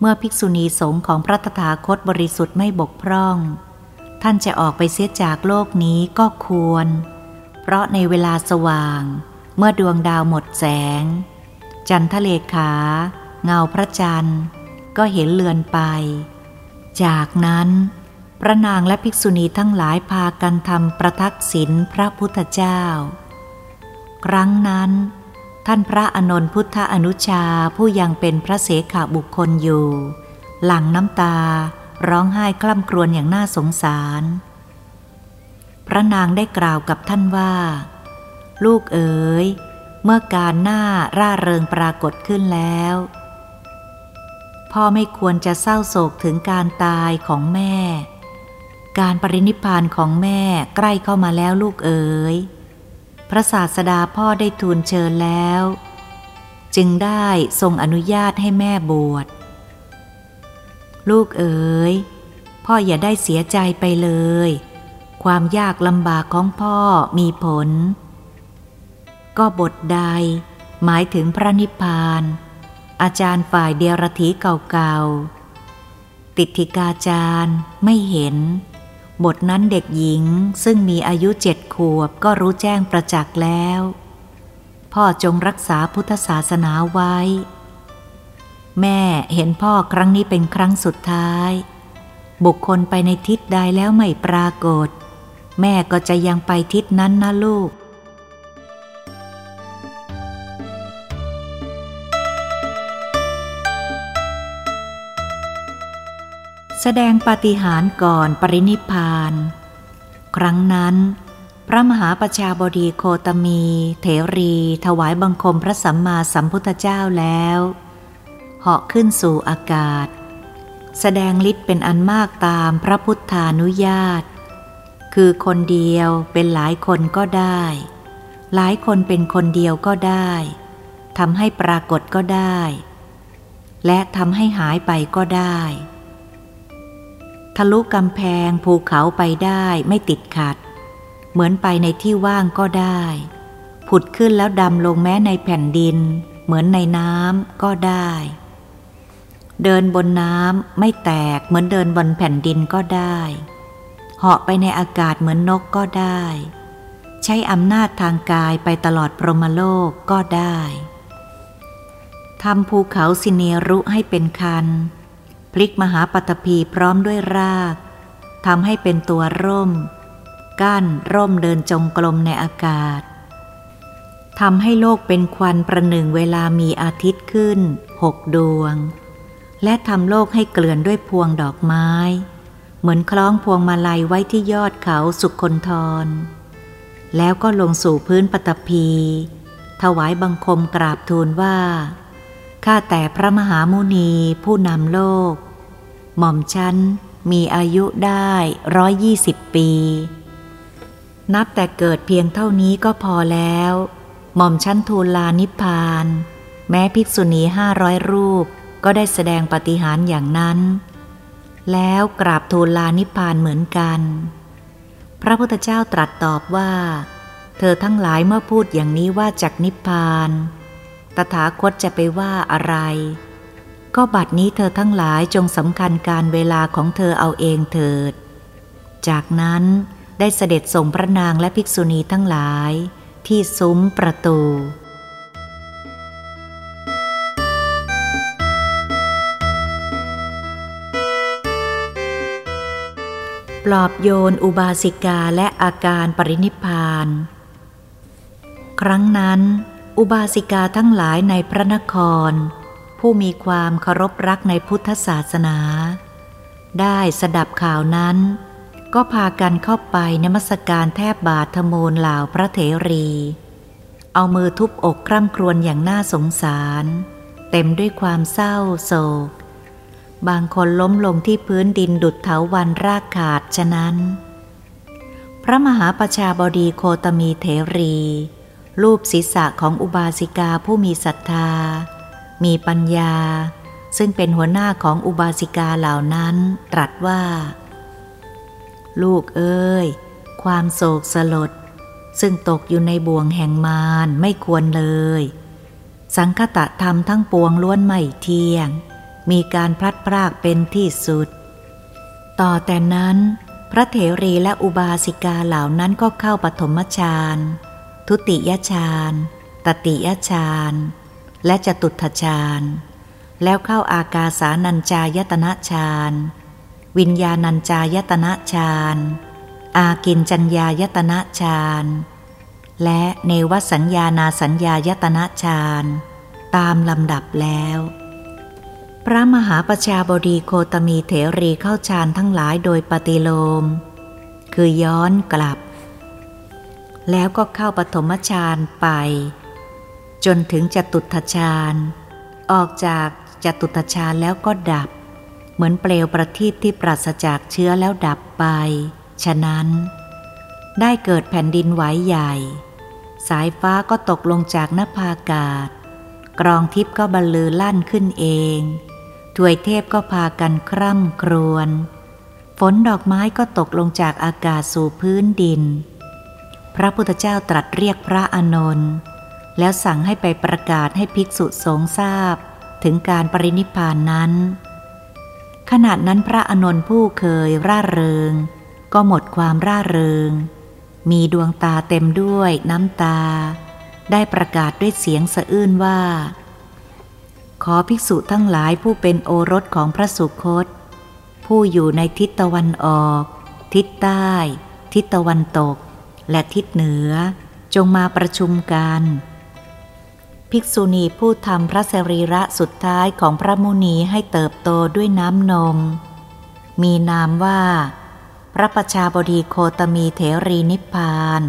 เมื่อภิกษุณีสงฆ์ของพระตถาคตบริสุทธิ์ไม่บกพร่อง ท่านจะออกไปเสียจากโลกนี้ก็ควร เพราะในเวลาสว่าง เมื่อดวงดาวหมดแสง จันทะเลขา เงาพระจันทร์ ก็เห็นเลือนไป จากนั้น พระนางและภิกษุณีทั้งหลายพากันทำประทักษิณพระพุทธเจ้า ครั้งนั้น ท่านพระอนนทพุทธอนุชาผู้ยังเป็นพระเสขาบุคคลอยู่ หลั่งน้ำตาร้องไห้คล่ำครวญอย่างน่าสงสาร พระนางได้กล่าวกับท่านว่า ลูกเอ๋ย เมื่อการหน้าร่าเริงปรากฏขึ้นแล้ว พ่อไม่ควรจะเศร้าโศกถึงการตายของแม่ การปรินิพานของแม่ใกล้เข้ามาแล้วลูกเอ๋ย พระศาสดาพ่อได้ทูลเชิญแล้ว จึงได้ทรงอนุญาตให้แม่บวช ลูกเอ๋ย พ่ออย่าได้เสียใจไปเลย ความยากลำบากของพ่อมีผล ก็บทใดหมายถึงพระนิพพาน อาจารย์ฝ่ายเดียรถีเก่าๆ ติทิกาจารย์ไม่เห็น บทนั้นเด็กหญิงซึ่งมีอายุเจ็ดขวบก็รู้แจ้งประจักษ์แล้ว พ่อจงรักษาพุทธศาสนาไว้ แม่เห็นพ่อครั้งนี้เป็นครั้งสุดท้าย บุคคลไปในทิศใดแล้วไม่ปรากฏ แม่ก็จะยังไปทิศนั้นนะลูก แสดงปาฏิหาริย์ก่อนปรินิพพาน ครั้งนั้น พระมหาประชาบดีโคตมี เถรี ถวายบังคมพระสัมมาสัมพุทธเจ้าแล้วเหาะขึ้นสู่อากาศ แสดงฤทธิ์เป็นอันมากตามพระพุทธานุญาต คือคนเดียวเป็นหลายคนก็ได้ หลายคนเป็นคนเดียวก็ได้ทำให้ปรากฏก็ได้ และทำให้หายไปก็ได้ ทะลุกำแพงภูเขาไปได้ไม่ติดขัด เหมือนไปในที่ว่างก็ได้ ผุดขึ้นแล้วดำลงแม้ในแผ่นดิน เหมือนในน้ำก็ได้ เดินบนน้ำไม่แตกเหมือนเดินบนแผ่นดินก็ได้เหาะไปในอากาศเหมือนนกก็ได้ ใช้อำนาจทางกายไปตลอดพรหมโลกก็ได้ทำภูเขาสิเนรุให้เป็นคัน พลิกมหาปัตภีพร้อมด้วยรากทำให้เป็นตัวร่ม ก้านร่มเดินจงกรมในอากาศทำให้โลกเป็นควันประหนึ่งเวลามีอาทิตย์ขึ้นหกดวง และทำโลกให้เกลื่อนด้วยพวงดอกไม้ เหมือนคล้องพวงมาลัยไว้ที่ยอดเขาสุขคนทร แล้วก็ลงสู่พื้นปฐพี ถวายบังคมกราบทูลว่า ข้าแต่พระมหามุนีผู้นำโลก หม่อมฉันมีอายุได้ร้อยยี่สิบปี นับแต่เกิดเพียงเท่านี้ก็พอแล้ว หม่อมชั้นทูลลานิพพาน แม้ภิกษุณีห้าร้อยรูปก็ได้แสดงปฏิหารอย่างนั้น แล้วกราบทูลลานิพพานเหมือนกัน พระพุทธเจ้าตรัสตอบว่า เธอทั้งหลายเมื่อพูดอย่างนี้ว่าจากนิพพาน ตถาคตจะไปว่าอะไร ก็บัดนี้เธอทั้งหลายจงสำคัญการเวลาของเธอเอาเองเถิด จากนั้นได้เสด็จส่งพระนางและภิกษุณีทั้งหลาย ที่ซุ้มประตูปลอบโยนอุบาสิกาและอาการปรินิพพาน ครั้งนั้น อุบาสิกาทั้งหลายในพระนคร ผู้มีความเคารพรักในพุทธศาสนา ได้สดับข่าวนั้น ก็พากันเข้าไปนมัสการแทบบาทธโมนเหล่าพระเถรี เอามือทุบอกคร่ำครวญอย่างน่าสงสาร เต็มด้วยความเศร้าโศก บางคนล้มลงที่พื้นดินดุดเถาวันรากขาดฉะนั้น พระมหาประชาบดีโคตมีเถรี รูปศีรษะของอุบาสิกาผู้มีศรัทธา มีปัญญา ซึ่งเป็นหัวหน้าของอุบาสิกาเหล่านั้น ตรัสว่า ลูกเอ้ย ความโศกสลด ซึ่งตกอยู่ในบ่วงแห่งมารไม่ควรเลย สังคตะธรรมทั้งปวงล้วนไม่เที่ยง มีการพลัดพรากเป็นที่สุด ต่อแต่นั้น พระเถรีและอุบาสิกาเหล่านั้นก็เข้าปฐมฌาน ทุติยฌานตติยฌานและจตุตฌานแล้วเข้าอากาสานัญจายตนะฌานวิญญาณัญจายตนะฌานอากินจัญญายตนะฌานและเนวสัญญานาสัญญายตนะฌานตามลำดับแล้ว พระมหาประชาบดีโคตมีเถรีเข้าฌานทั้งหลายโดยปฏิโลม คือย้อนกลับ แล้วก็เข้าปฐมฌานไป จนถึงจตุตฌานออกจากจตุตฌานแล้วก็ดับ เหมือนเปลวประทีปที่ปราศจากเชื้อแล้วดับไป ฉะนั้น ได้เกิดแผ่นดินไหวใหญ่ สายฟ้าก็ตกลงจากนภาอากาศ กรองทิพย์ก็บรรลือลั่นขึ้นเองถวยเทพก็พากันคร่ำครวญฝนดอกไม้ก็ตกลงจากอากาศสู่พื้นดิน พระพุทธเจ้าตรัสเรียกพระอานนท์แล้วสั่งให้ไปประกาศให้ภิกษุสงฆ์ทราบถึงการปรินิพานนั้น ขณะนั้นพระอนนท์ผู้เคยร่าเริง ก็หมดความร่าเริง มีดวงตาเต็มด้วยน้ำตา ได้ประกาศด้วยเสียงสะอื้นว่า ขอภิกษุทั้งหลายผู้เป็นโอรสของพระสุคต ผู้อยู่ในทิศตะวันออก ทิศใต้ ทิศตะวันตก และทิศเหนือจงมาประชุมกัน ภิกษุณีผู้ทำพระสรีระสุดท้ายของพระมุนีให้เติบโตด้วยน้ำนม มีนามว่า พระประชาบดีโคตมีเถรีนิพพาน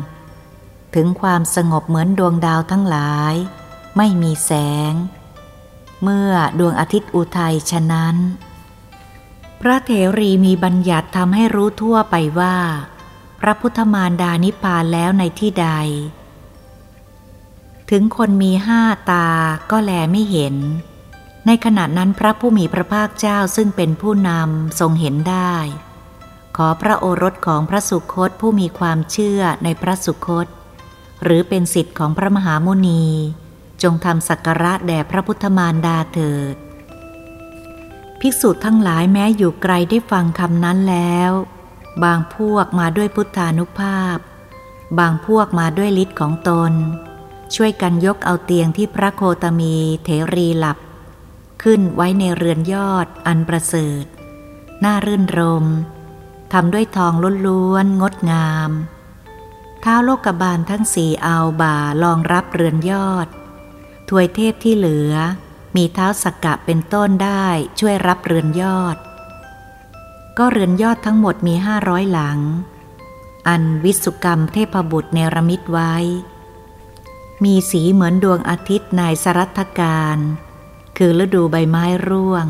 ถึงความสงบเหมือนดวงดาวทั้งหลาย ไม่มีแสง เมื่อดวงอาทิตย์อุทัยฉะนั้น พระเถรีมีบัญญัติทำให้รู้ทั่วไปว่า พระพุทธมารดานิพพานแล้วในที่ใด ถึงคนมีห้าตาก็แลไม่เห็น ในขณะนั้นพระผู้มีพระภาคเจ้าซึ่งเป็นผู้นำทรงเห็นได้ ขอพระโอรสของพระสุคตผู้มีความเชื่อในพระสุคต หรือเป็นสิทธิ์ของพระมหามุนี จงทำสักการะแด่พระพุทธมารดาเถิด ภิกษุทั้งหลายแม้อยู่ไกลได้ฟังคำนั้นแล้ว บางพวกมาด้วยพุทธานุภาพ บางพวกมาด้วยฤทธิ์ของตน ช่วยกันยกเอาเตียงที่พระโคตมีเถรีหลับ ขึ้นไว้ในเรือนยอดอันประเสริฐน่ารื่นรมทำด้วยทองล้วนๆงดงามเท้าโลกบาลทั้งสี่เอาบ่ารองรับเรือนยอด ถวยเทพที่เหลือ มีเท้าสักกะเป็นต้นได้ช่วยรับเรือนยอด ก็เรือนยอดทั้งหมดมีห้าร้อยหลัง อันวิสุกรรมเทพบุตรเนรมิตไว้ มีสีเหมือนดวงอาทิตย์ในสรัทการ คือฤดูใบไม้ร่วง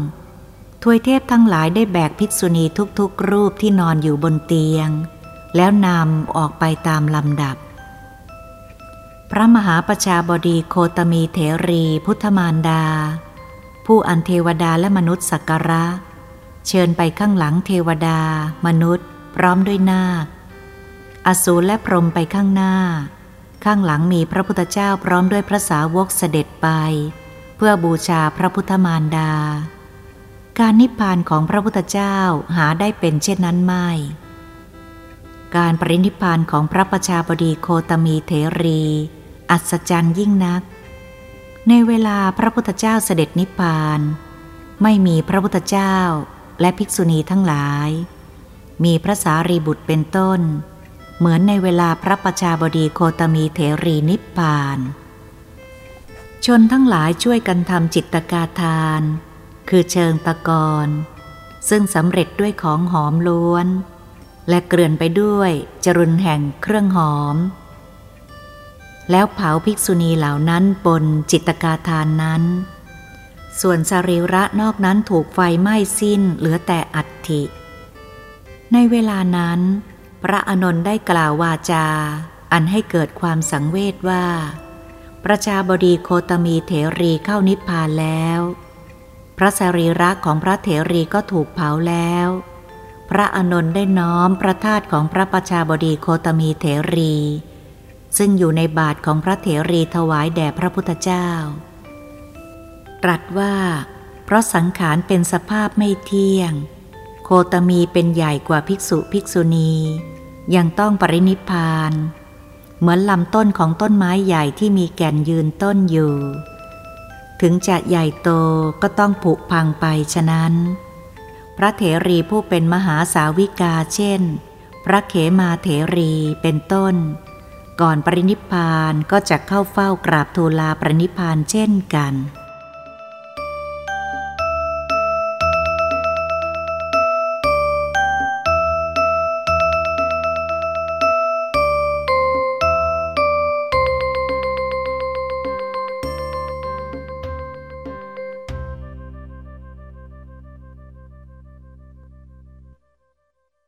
ทวยเทพทั้งหลายได้แบกภิกษุณีทุกๆรูปที่นอนอยู่บนเตียง แล้วนำออกไปตามลำดับ พระมหาประชาบดีโคตมีเถรีพุทธมารดา ผู้อันเทวดาและมนุษย์สักการะ เชิญไปข้างหลังเทวดา มนุษย์ พร้อมด้วยนาค อสูรและพรหมไปข้างหน้า ข้างหลังมีพระพุทธเจ้าพร้อมด้วยพระสาวกเสด็จไป เพื่อบูชาพระพุทธมารดา การนิพพานของพระพุทธเจ้าหาได้เป็นเช่นนั้นไม่ การปรินิพพานของพระประชาบดีโคตมีเถรี อัศจรรย์ยิ่งนัก ในเวลาพระพุทธเจ้าเสด็จนิพพาน ไม่มีพระพุทธเจ้า และภิกษุณีทั้งหลาย มีพระสารีบุตรเป็นต้น เหมือนในเวลาพระประชาบดีโคตมีเถรีนิพพาน ชนทั้งหลายช่วยกันทำจิตกาทาน คือเชิงตะกอนซึ่งสำเร็จด้วยของหอมล้วน และเกลื่อนไปด้วยจรุนแห่งเครื่องหอม แล้วเผาภิกษุณีเหล่านั้นบนจิตกาทานนั้น ส่วนสรีระนอกนั้นถูกไฟไหม้สิ้นเหลือแต่อัฐิ ในเวลานั้น พระอนนท์ได้กล่าววาจา อันให้เกิดความสังเวชว่า ประชาบดีโคตมีเถรีเข้านิพพานแล้ว พระสรีระของพระเถรีก็ถูกเผาแล้ว พระอนนท์ได้น้อมพระธาตุของพระประชาบดีโคตมีเถรี ซึ่งอยู่ในบาทของพระเถรีถวายแด่พระพุทธเจ้า ตรัสว่า เพราะสังขารเป็นสภาพไม่เที่ยง โคตมีเป็นใหญ่กว่าภิกษุภิกษุณี ยังต้องปรินิพาน เหมือนลำต้นของต้นไม้ใหญ่ที่มีแก่นยืนต้นอยู่ ถึงจะใหญ่โตก็ต้องผุพังไปฉะนั้น พระเถรีผู้เป็นมหาสาวิกาเช่น พระเขมาเถรีเป็นต้นก่อนปรินิพานก็จะเข้าเฝ้ากราบทูลาปรินิพานเช่นกัน